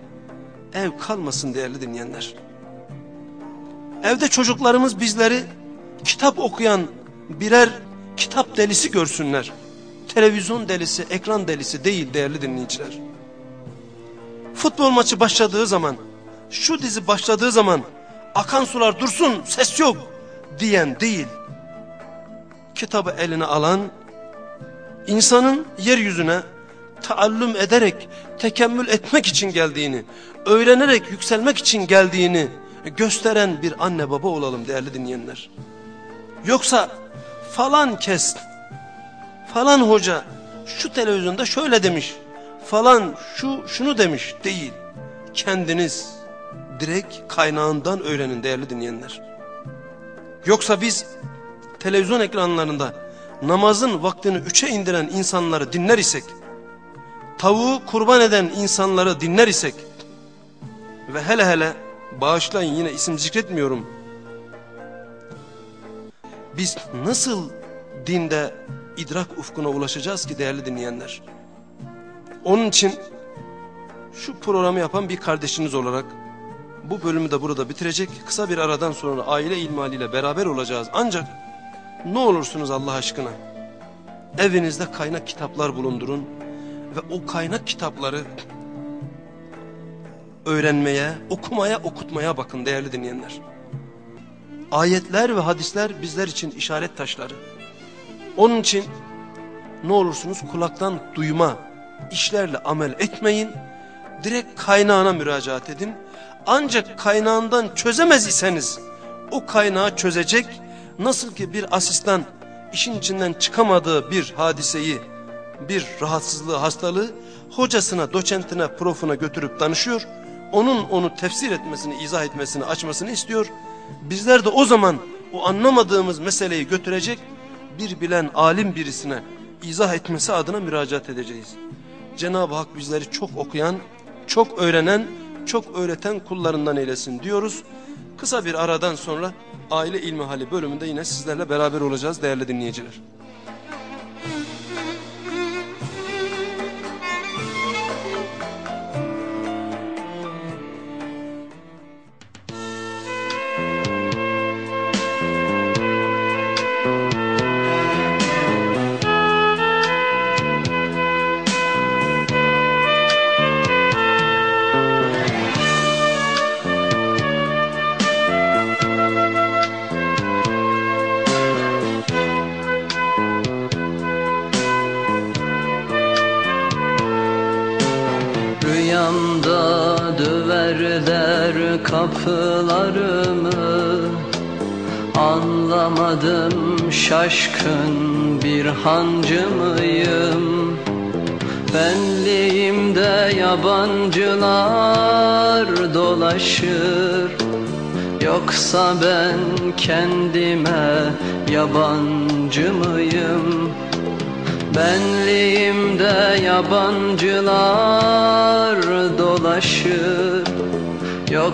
ev kalmasın değerli dinleyenler. Evde çocuklarımız bizleri kitap okuyan birer kitap delisi görsünler. Televizyon delisi, ekran delisi değil değerli dinleyiciler. Futbol maçı başladığı zaman, şu dizi başladığı zaman akan sular dursun ses yok diyen değil. Kitabı eline alan, insanın yeryüzüne taallüm ederek, tekemmül etmek için geldiğini, öğrenerek yükselmek için geldiğini gösteren bir anne baba olalım değerli dinleyenler. Yoksa falan kes, falan hoca şu televizyonda şöyle demiş, falan şu şunu demiş değil. Kendiniz direkt kaynağından öğrenin değerli dinleyenler. Yoksa biz televizyon ekranlarında namazın vaktini üçe indiren insanları dinler isek, tavuğu kurban eden insanları dinler isek ve hele hele bağışlayın yine isim zikretmiyorum biz nasıl dinde idrak ufkuna ulaşacağız ki değerli dinleyenler? Onun için şu programı yapan bir kardeşiniz olarak bu bölümü de burada bitirecek. Kısa bir aradan sonra aile ilmaliyle beraber olacağız. Ancak ne olursunuz Allah aşkına evinizde kaynak kitaplar bulundurun ve o kaynak kitapları öğrenmeye, okumaya, okutmaya bakın değerli dinleyenler. Ayetler ve hadisler bizler için işaret taşları. Onun için ne olursunuz kulaktan duyma işlerle amel etmeyin. Direkt kaynağına müracaat edin. Ancak kaynağından çözemez iseniz o kaynağı çözecek nasıl ki bir asistan işin içinden çıkamadığı bir hadiseyi, bir rahatsızlığı, hastalığı hocasına, doçentine, profuna götürüp danışıyor. Onun onu tefsir etmesini, izah etmesini, açmasını istiyor. Bizler de o zaman o anlamadığımız meseleyi götürecek bir bilen alim birisine izah etmesi adına müracaat edeceğiz. Cenab-ı Hak bizleri çok okuyan, çok öğrenen, çok öğreten kullarından eylesin diyoruz. Kısa bir aradan sonra aile ilmi hali bölümünde yine sizlerle beraber olacağız değerli dinleyiciler.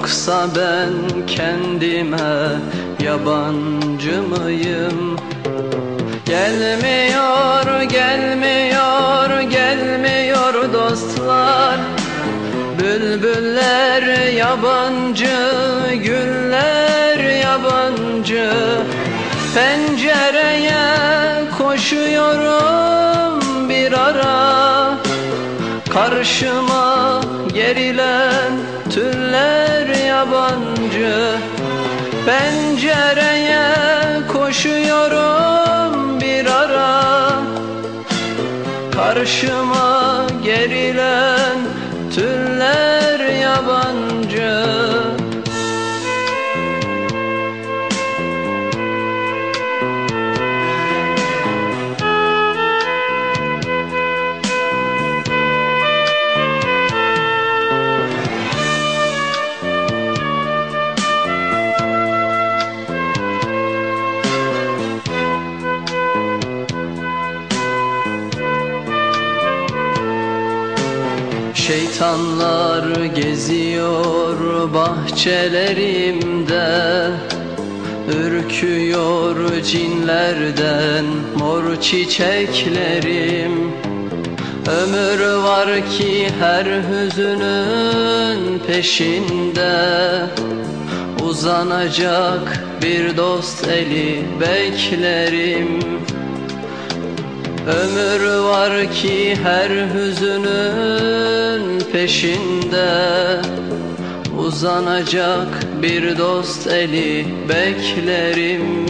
Yoksa ben kendime yabancı mıyım? Gelmiyor, gelmiyor, gelmiyor dostlar. Bülbüller yabancı, güller yabancı. Pencereye koşuyorum bir ara. Karşıma gerilen Pencereye koşuyorum bir ara. Karşıma bahçelerimde Ürküyor cinlerden mor çiçeklerim. Ömür var ki her hüzünün peşinde Uzanacak bir dost eli beklerim. Ömür var ki her hüzünün peşinde Uzanacak bir dost eli beklerim.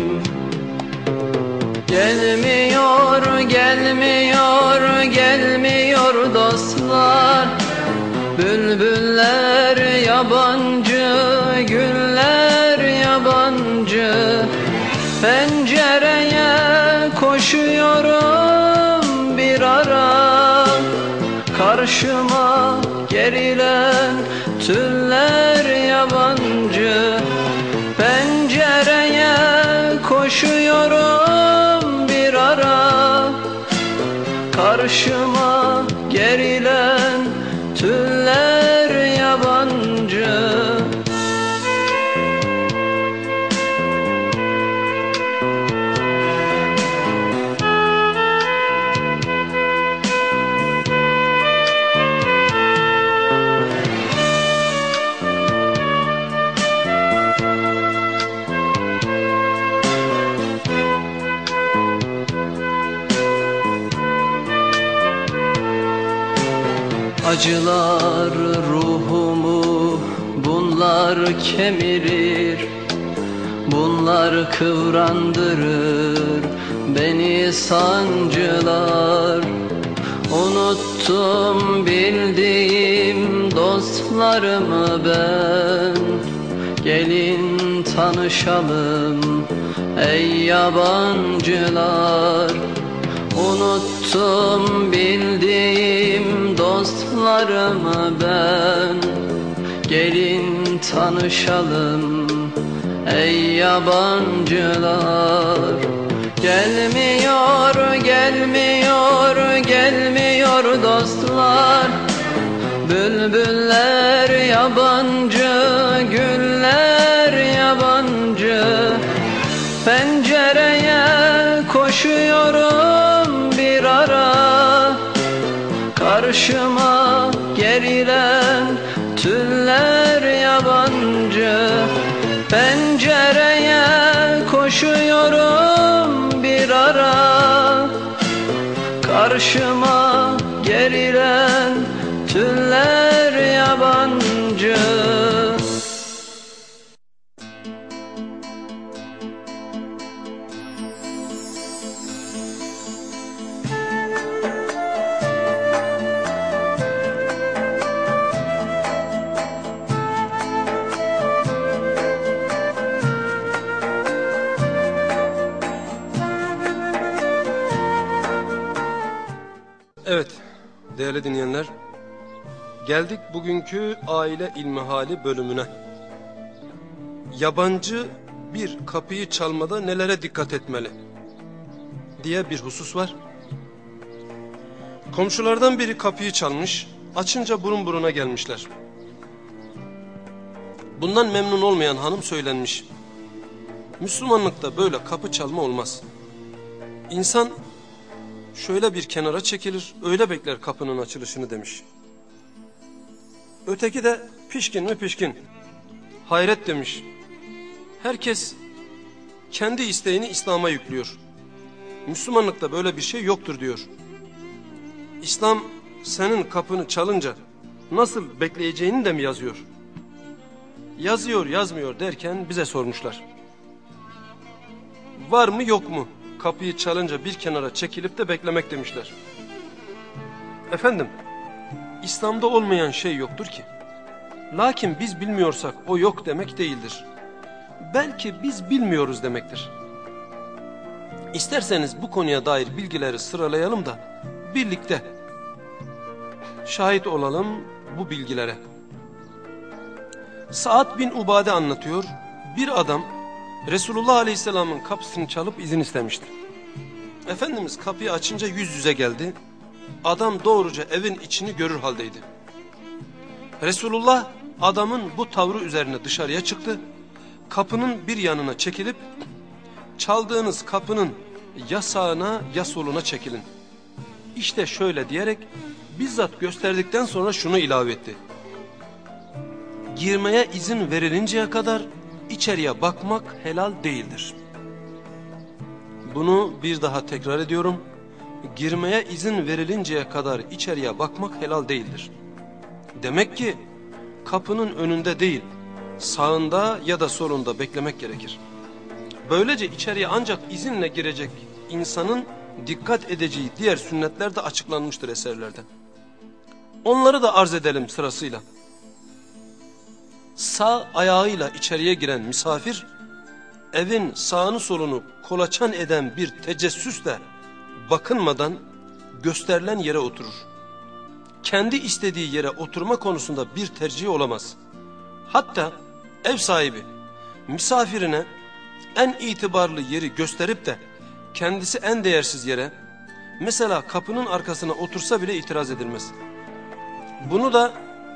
Gelmiyor, gelmiyor, gelmiyor dostlar. Bülbüller yabancı, güller yabancı. Pencereye koşuyorum bir ara. Karşıma gerilen tüller yabancı Pencereye koşuyorum bir ara. Karşıma Acılar ruhumu bunlar kemirir. Bunlar kıvrandırır beni sancılar. Unuttum bildiğim dostlarımı ben. Gelin tanışalım ey yabancılar. Unuttum bildiğim dostlarımı ben. Gelin tanışalım ey yabancılar. Gelmiyor, gelmiyor, gelmiyor dostlar. Bülbüller yabancı, güller yabancı. Pencereye koşuyorum bir ara. Karşıma gerilen tüller yabancı. Pencereye koşuyorum bir ara. Karşıma geldik bugünkü aile ilmihali bölümüne. Yabancı bir kapıyı çalmada nelere dikkat etmeli diye bir husus var. Komşulardan biri kapıyı çalmış açınca burun buruna gelmişler. Bundan memnun olmayan hanım söylenmiş. Müslümanlıkta böyle kapı çalma olmaz. İnsan şöyle bir kenara çekilir, öyle bekler kapının açılışını demiş. Öteki de pişkin mi pişkin, hayret demiş. Herkes kendi isteğini İslam'a yüklüyor. Müslümanlıkta böyle bir şey yoktur diyor. İslam senin kapını çalınca nasıl bekleyeceğini de mi yazıyor? Yazıyor yazmıyor derken bize sormuşlar. Var mı yok mu? Kapıyı çalınca bir kenara çekilip de beklemek demişler. Efendim, İslam'da olmayan şey yoktur ki. Lakin biz bilmiyorsak o yok demek değildir. Belki biz bilmiyoruz demektir. İsterseniz bu konuya dair bilgileri sıralayalım da birlikte şahit olalım bu bilgilere. Saad bin Ubade anlatıyor. Bir adam Resulullah Aleyhisselam'ın kapısını çalıp izin istemişti. Efendimiz kapıyı açınca yüz yüze geldi. Adam doğruca evin içini görür haldeydi. Resulullah adamın bu tavrı üzerine dışarıya çıktı. Kapının bir yanına çekilip çaldığınız kapının ya sağına ya soluna çekilin. İşte şöyle diyerek bizzat gösterdikten sonra şunu ilave etti. Girmeye izin verilinceye kadar içeriye bakmak helal değildir. Bunu bir daha tekrar ediyorum. Girmeye izin verilinceye kadar içeriye bakmak helal değildir. Demek ki kapının önünde değil, sağında ya da solunda beklemek gerekir. Böylece içeriye ancak izinle girecek insanın dikkat edeceği diğer sünnetler de açıklanmıştır eserlerde. Onları da arz edelim sırasıyla sağ ayağıyla içeriye giren misafir, evin sağını solunu kolaçan eden bir tecessüsle bakınmadan gösterilen yere oturur. Kendi istediği yere oturma konusunda bir tercih olamaz. Hatta ev sahibi misafirine en itibarlı yeri gösterip de kendisi en değersiz yere mesela kapının arkasına otursa bile itiraz edilmez. Bunu da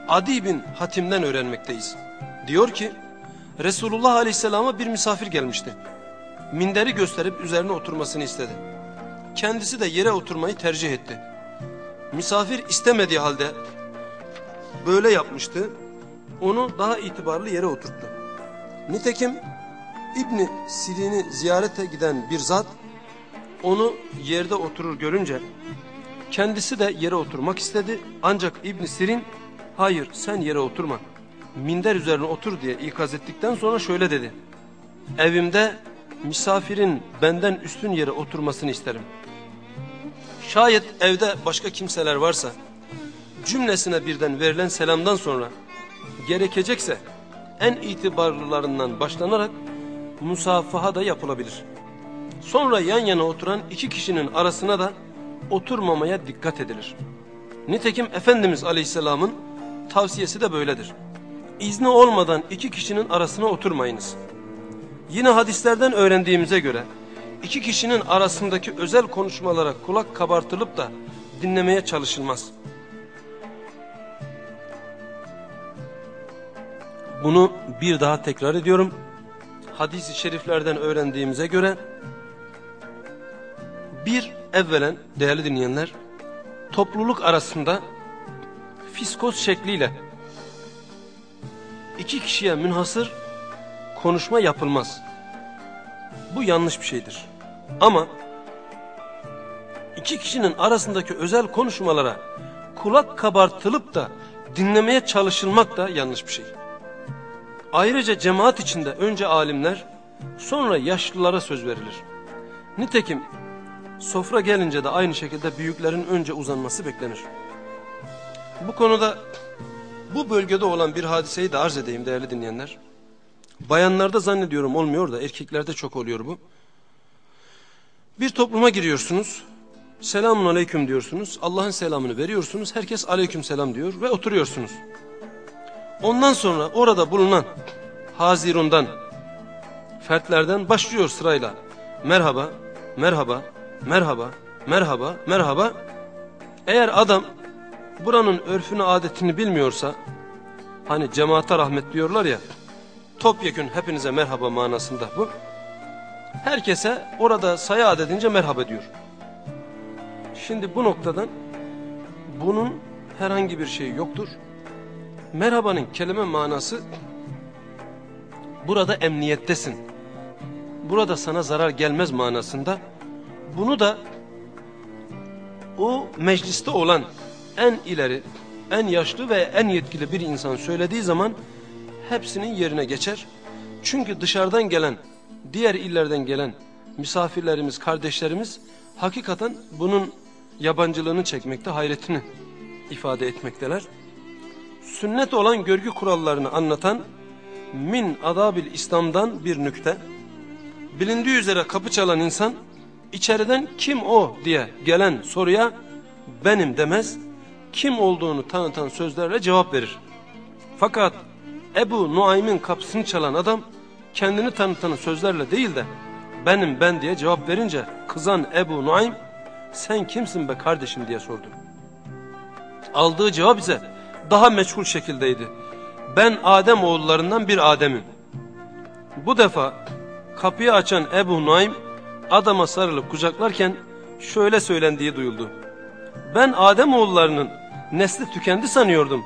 Adi bin Hatim'den öğrenmekteyiz. Diyor ki Resulullah Aleyhisselam'a bir misafir gelmişti. Minderi gösterip üzerine oturmasını istedi. Kendisi de yere oturmayı tercih etti. Misafir istemediği halde böyle yapmıştı. Onu daha itibarlı yere oturttu. Nitekim İbni Sirin'i ziyarete giden bir zat onu yerde oturur görünce kendisi de yere oturmak istedi. Ancak İbni Sirin hayır sen yere oturma minder üzerine otur diye ikaz ettikten sonra şöyle dedi. Evimde misafirin benden üstün yere oturmasını isterim. Şayet evde başka kimseler varsa cümlesine birden verilen selamdan sonra gerekecekse en itibarlılarından başlanarak musafaha da yapılabilir. Sonra yan yana oturan iki kişinin arasına da oturmamaya dikkat edilir. Nitekim Efendimiz Aleyhisselam'ın tavsiyesi de böyledir izni olmadan iki kişinin arasına oturmayınız. Yine hadislerden öğrendiğimize göre iki kişinin arasındaki özel konuşmalara kulak kabartılıp da dinlemeye çalışılmaz. Bunu bir daha tekrar ediyorum. Hadis-i şeriflerden öğrendiğimize göre bir evvelen değerli dinleyenler topluluk arasında fiskos şekliyle iki kişiye münhasır konuşma yapılmaz. Bu yanlış bir şeydir. Ama iki kişinin arasındaki özel konuşmalara kulak kabartılıp da dinlemeye çalışılmak da yanlış bir şey. Ayrıca cemaat içinde önce alimler sonra yaşlılara söz verilir. Nitekim sofra gelince de aynı şekilde büyüklerin önce uzanması beklenir. Bu konuda bu bölgede olan bir hadiseyi de arz edeyim değerli dinleyenler. Bayanlarda zannediyorum olmuyor da erkeklerde çok oluyor bu. Bir topluma giriyorsunuz. Selamun aleyküm diyorsunuz. Allah'ın selamını veriyorsunuz. Herkes aleyküm selam diyor ve oturuyorsunuz. Ondan sonra orada bulunan Hazirun'dan, fertlerden başlıyor sırayla. Merhaba, merhaba, merhaba, merhaba, merhaba. Eğer adam buranın örfünü adetini bilmiyorsa, hani cemaate rahmet diyorlar ya, topyekün hepinize merhaba manasında bu. Herkese orada sayı adedince merhaba diyor. Şimdi bu noktadan bunun herhangi bir şeyi yoktur. Merhabanın kelime manası burada emniyettesin. Burada sana zarar gelmez manasında. Bunu da o mecliste olan en ileri, en yaşlı ve en yetkili bir insan söylediği zaman hepsinin yerine geçer. Çünkü dışarıdan gelen, diğer illerden gelen misafirlerimiz, kardeşlerimiz hakikaten bunun yabancılığını çekmekte, hayretini ifade etmekteler. Sünnet olan görgü kurallarını anlatan Min Adabil İslam'dan bir nükte. Bilindiği üzere kapı çalan insan içeriden kim o diye gelen soruya benim demez, kim olduğunu tanıtan sözlerle cevap verir. Fakat Ebu Nuaym'in kapısını çalan adam kendini tanıtan sözlerle değil de benim ben diye cevap verince kızan Ebu Nuaym sen kimsin be kardeşim diye sordu. Aldığı cevap ise daha meçhul şekildeydi. Ben Adem oğullarından bir Adem'im. Bu defa kapıyı açan Ebu Nuaym adama sarılıp kucaklarken şöyle söylendiği duyuldu. Ben Adem oğullarının nesli tükendi sanıyordum.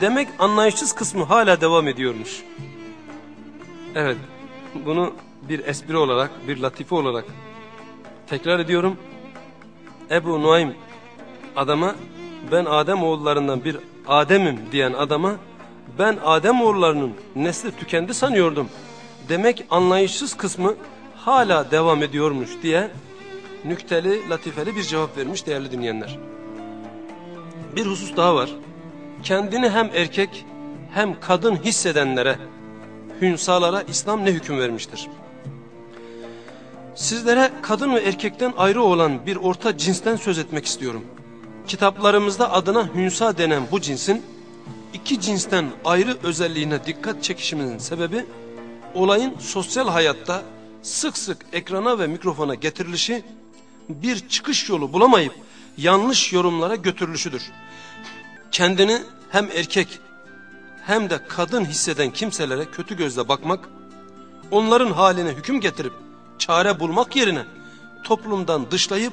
Demek anlayışsız kısmı hala devam ediyormuş. Evet bunu bir espri olarak bir latife olarak tekrar ediyorum. Ebu Nuaym adama ben Adem oğullarından bir Adem'im diyen adama ben Adem oğullarının nesli tükendi sanıyordum. Demek anlayışsız kısmı hala devam ediyormuş diye nükteli, latifeli bir cevap vermiş değerli dinleyenler. Bir husus daha var. Kendini hem erkek hem kadın hissedenlere, hünsalara İslam ne hüküm vermiştir? Sizlere kadın ve erkekten ayrı olan bir orta cinsten söz etmek istiyorum. Kitaplarımızda adına hünsa denen bu cinsin iki cinsten ayrı özelliğine dikkat çekişiminin sebebi olayın sosyal hayatta sık sık ekrana ve mikrofona getirilişi bir çıkış yolu bulamayıp yanlış yorumlara götürülüşüdür. Kendini hem erkek hem de kadın hisseden kimselere kötü gözle bakmak, onların haline hüküm getirip çare bulmak yerine toplumdan dışlayıp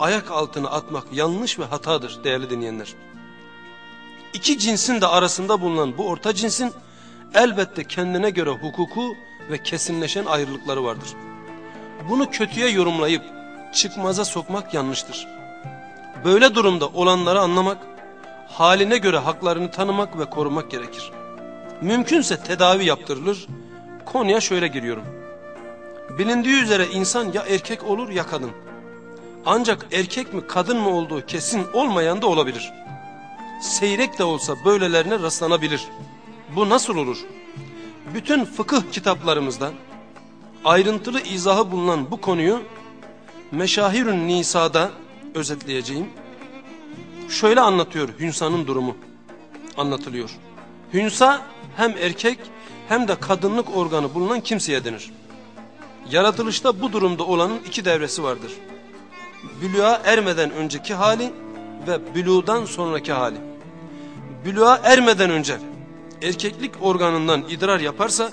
ayak altına atmak yanlış ve hatadır değerli dinleyenler. İki cinsin de arasında bulunan bu orta cinsin elbette kendine göre hukuku ve kesinleşen ayrılıkları vardır. Bunu kötüye yorumlayıp çıkmaza sokmak yanlıştır. Böyle durumda olanları anlamak, haline göre haklarını tanımak ve korumak gerekir. Mümkünse tedavi yaptırılır. Konuya şöyle giriyorum. Bilindiği üzere insan ya erkek olur ya kadın. Ancak erkek mi kadın mı olduğu kesin olmayan da olabilir. Seyrek de olsa böylelerine rastlanabilir. Bu nasıl olur? Bütün fıkıh kitaplarımızda ayrıntılı izahı bulunan bu konuyu Meşahirün Nisa'da özetleyeceğim. Şöyle anlatıyor Hünsa'nın durumu anlatılıyor. Hünsa hem erkek hem de kadınlık organı bulunan kimseye denir. Yaratılışta bu durumda olanın iki devresi vardır. Büluğa ermeden önceki hali ve büluğdan sonraki hali. Büluğa ermeden önce erkeklik organından idrar yaparsa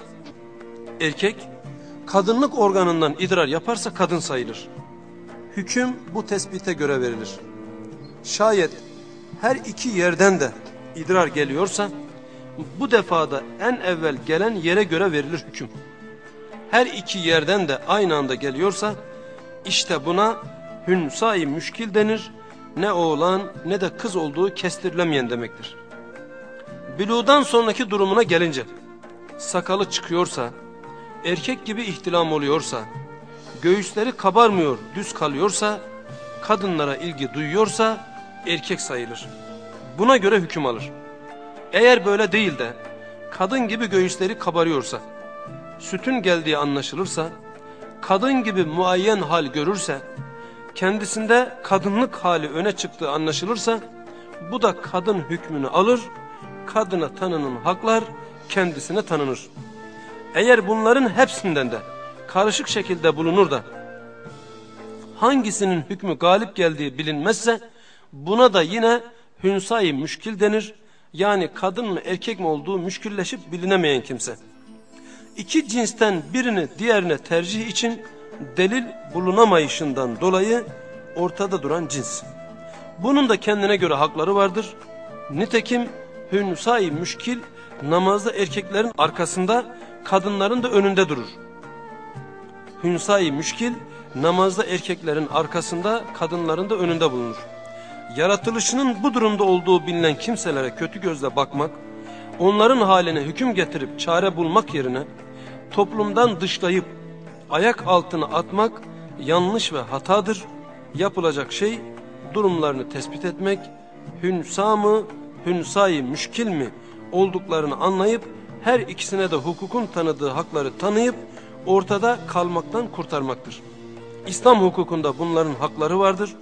erkek, kadınlık organından idrar yaparsa kadın sayılır. Hüküm bu tespite göre verilir. Şayet her iki yerden de idrar geliyorsa bu defada en evvel gelen yere göre verilir hüküm. Her iki yerden de aynı anda geliyorsa işte buna hünsai müşkil denir. Ne oğlan ne de kız olduğu kestirilemeyen demektir. Biludan sonraki durumuna gelince sakalı çıkıyorsa, erkek gibi ihtilam oluyorsa, göğüsleri kabarmıyor düz kalıyorsa, kadınlara ilgi duyuyorsa erkek sayılır. Buna göre hüküm alır. Eğer böyle değil de kadın gibi göğüsleri kabarıyorsa, sütün geldiği anlaşılırsa, kadın gibi muayyen hal görürse, kendisinde kadınlık hali öne çıktığı anlaşılırsa, bu da kadın hükmünü alır, kadına tanınan haklar kendisine tanınır. Eğer bunların hepsinden de karışık şekilde bulunur da, hangisinin hükmü galip geldiği bilinmezse, buna da yine hünsayı müşkil denir. Yani kadın mı erkek mi olduğu müşkülleşip bilinemeyen kimse. İki cinsten birini diğerine tercih için delil bulunamayışından dolayı ortada duran cins. Bunun da kendine göre hakları vardır. Nitekim hünsay müşkil namazda erkeklerin arkasında kadınların da önünde durur. Hünsay müşkil namazda erkeklerin arkasında kadınların da önünde bulunur. Yaratılışının bu durumda olduğu bilinen kimselere kötü gözle bakmak, onların haline hüküm getirip çare bulmak yerine toplumdan dışlayıp ayak altına atmak yanlış ve hatadır. Yapılacak şey durumlarını tespit etmek, hünsa mı, hünsayı müşkil mi olduklarını anlayıp her ikisine de hukukun tanıdığı hakları tanıyıp ortada kalmaktan kurtarmaktır. İslam hukukunda bunların hakları vardır.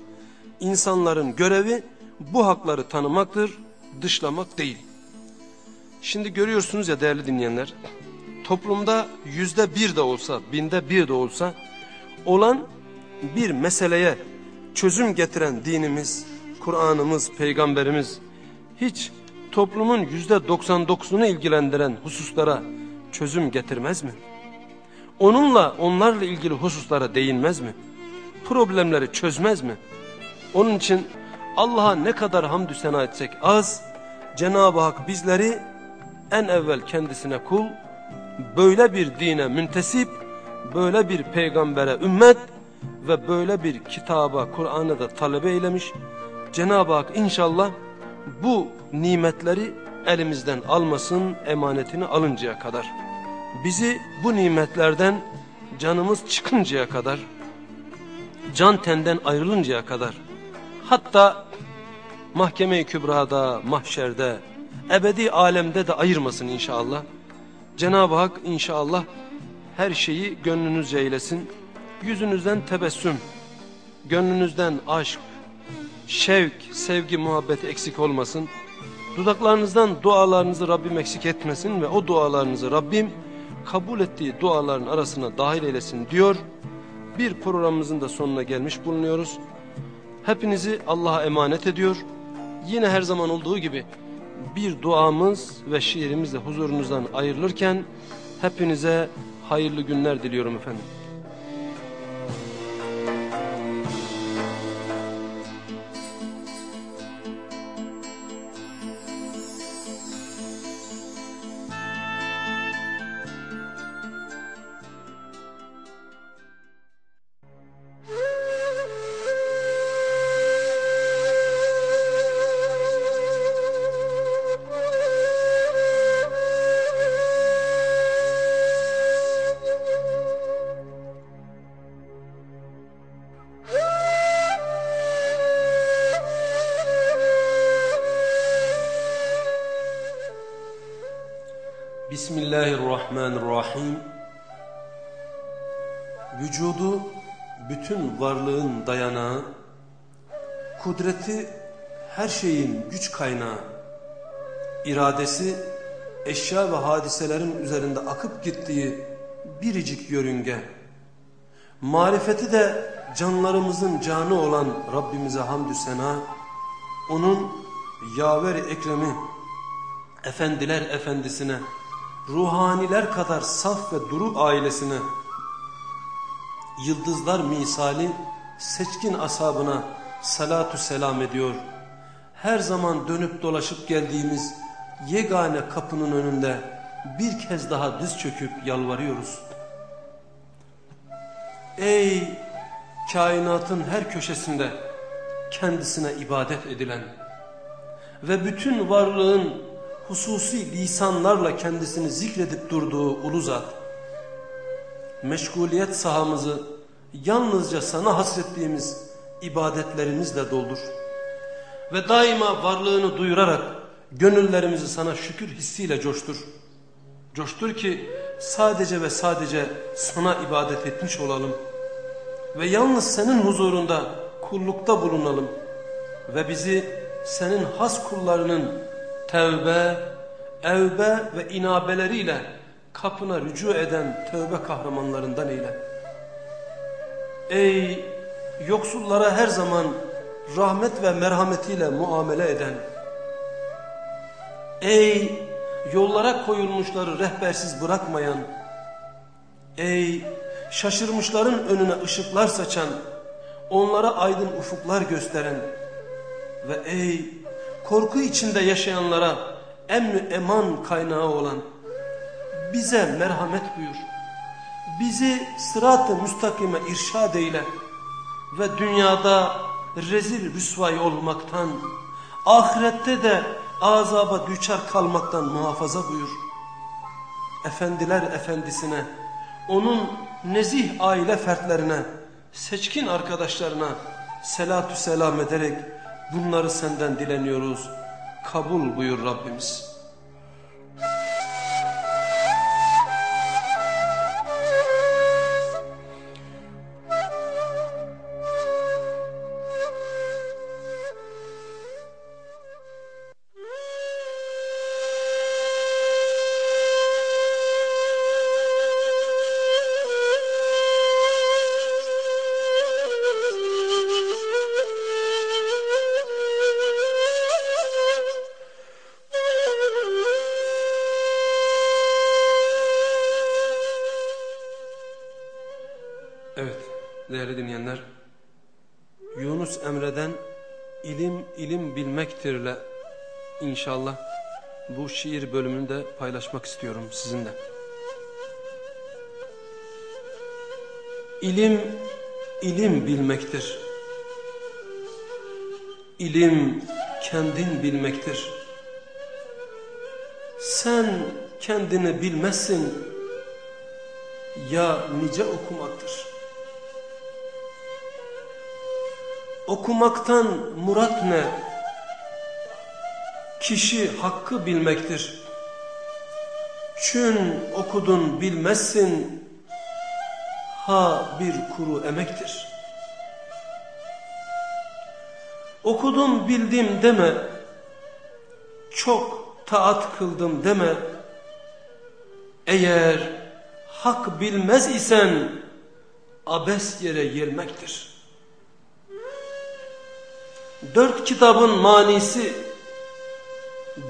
İnsanların görevi bu hakları tanımaktır, dışlamak değil. Şimdi görüyorsunuz ya değerli dinleyenler, toplumda yüzde bir de olsa, binde bir de olsa olan bir meseleye çözüm getiren dinimiz, Kur'an'ımız, peygamberimiz hiç toplumun yüzde doksan dokuzunu ilgilendiren hususlara çözüm getirmez mi? Onunla onlarla ilgili hususlara değinmez mi? Problemleri çözmez mi? Onun için Allah'a ne kadar hamdü sena etsek az, Cenab-ı Hak bizleri en evvel kendisine kul, böyle bir dine müntesip, böyle bir peygambere ümmet ve böyle bir kitaba, Kur'an'ı da talebe eylemiş. Cenab-ı Hak inşallah bu nimetleri elimizden almasın emanetini alıncaya kadar. Bizi bu nimetlerden canımız çıkıncaya kadar, can tenden ayrılıncaya kadar, hatta mahkeme-i kübrada, mahşerde, ebedi alemde de ayırmasın inşallah. Cenab-ı Hak inşallah her şeyi gönlünüzce eylesin. Yüzünüzden tebessüm, gönlünüzden aşk, şevk, sevgi, muhabbet eksik olmasın. Dudaklarınızdan dualarınızı Rabbim eksik etmesin ve o dualarınızı Rabbim kabul ettiği duaların arasına dahil eylesin diyor. Bir programımızın da sonuna gelmiş bulunuyoruz. Hepinizi Allah'a emanet ediyor. Yine her zaman olduğu gibi bir duamız ve şiirimizle huzurunuzdan ayrılırken hepinize hayırlı günler diliyorum efendim. Kudreti her şeyin güç kaynağı, iradesi eşya ve hadiselerin üzerinde akıp gittiği biricik yörünge, Marifeti de canlarımızın canı olan Rabbimize hamdü sena, onun yaver ekremi, efendiler efendisine, ruhaniler kadar saf ve duru ailesine, yıldızlar misali seçkin asabına salatu selam ediyor. Her zaman dönüp dolaşıp geldiğimiz yegane kapının önünde bir kez daha diz çöküp yalvarıyoruz. Ey kainatın her köşesinde kendisine ibadet edilen ve bütün varlığın hususi lisanlarla kendisini zikredip durduğu ulu zat, meşguliyet sahamızı yalnızca sana hasrettiğimiz ibadetlerimizle doldur. Ve daima varlığını duyurarak gönüllerimizi sana şükür hissiyle coştur. Coştur ki sadece ve sadece sana ibadet etmiş olalım. Ve yalnız senin huzurunda kullukta bulunalım. Ve bizi senin has kullarının tevbe, evbe ve inabeleriyle kapına rücu eden tövbe kahramanlarından eyle. Ey yoksullara her zaman rahmet ve merhametiyle muamele eden, ey yollara koyulmuşları rehbersiz bırakmayan, ey şaşırmışların önüne ışıklar saçan, onlara aydın ufuklar gösteren ve ey korku içinde yaşayanlara emni eman kaynağı olan bize merhamet buyur. Bizi sırat-ı müstakime irşad eyle ve dünyada rezil rüsvay olmaktan, ahirette de azaba düçar kalmaktan muhafaza buyur. Efendiler efendisine, onun nezih aile fertlerine, seçkin arkadaşlarına selatü selam ederek bunları senden dileniyoruz. Kabul buyur Rabbimiz. İnşallah bu şiir bölümünü de paylaşmak istiyorum sizinle. İlim ilim bilmektir. İlim kendin bilmektir. Sen kendini bilmezsin ya nice okumaktır. Okumaktan murat ne? Kişi hakkı bilmektir. Çün okudun bilmezsin, ha bir kuru emektir. Okudum bildim deme, çok taat kıldım deme. Eğer hak bilmez isen abes yere yelmektir. Dört kitabın manisi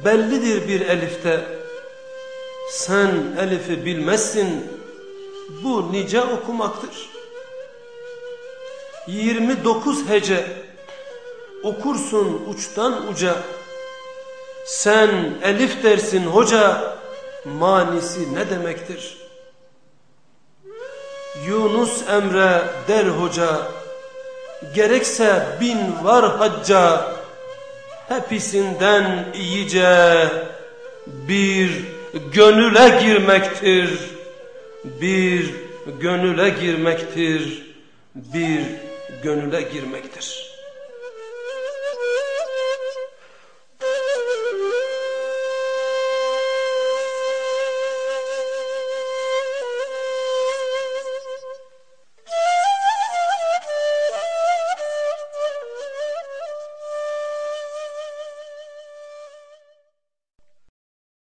bellidir bir elifte. Sen elifi bilmezsin, bu nice okumaktır. 29 hece okursun uçtan uca. Sen elif dersin hoca, manisi ne demektir? Yunus Emre der hoca, gerekse bin var hacca, hepsinden iyice bir gönüle girmektir. Bir gönüle girmektir. Bir gönüle girmektir.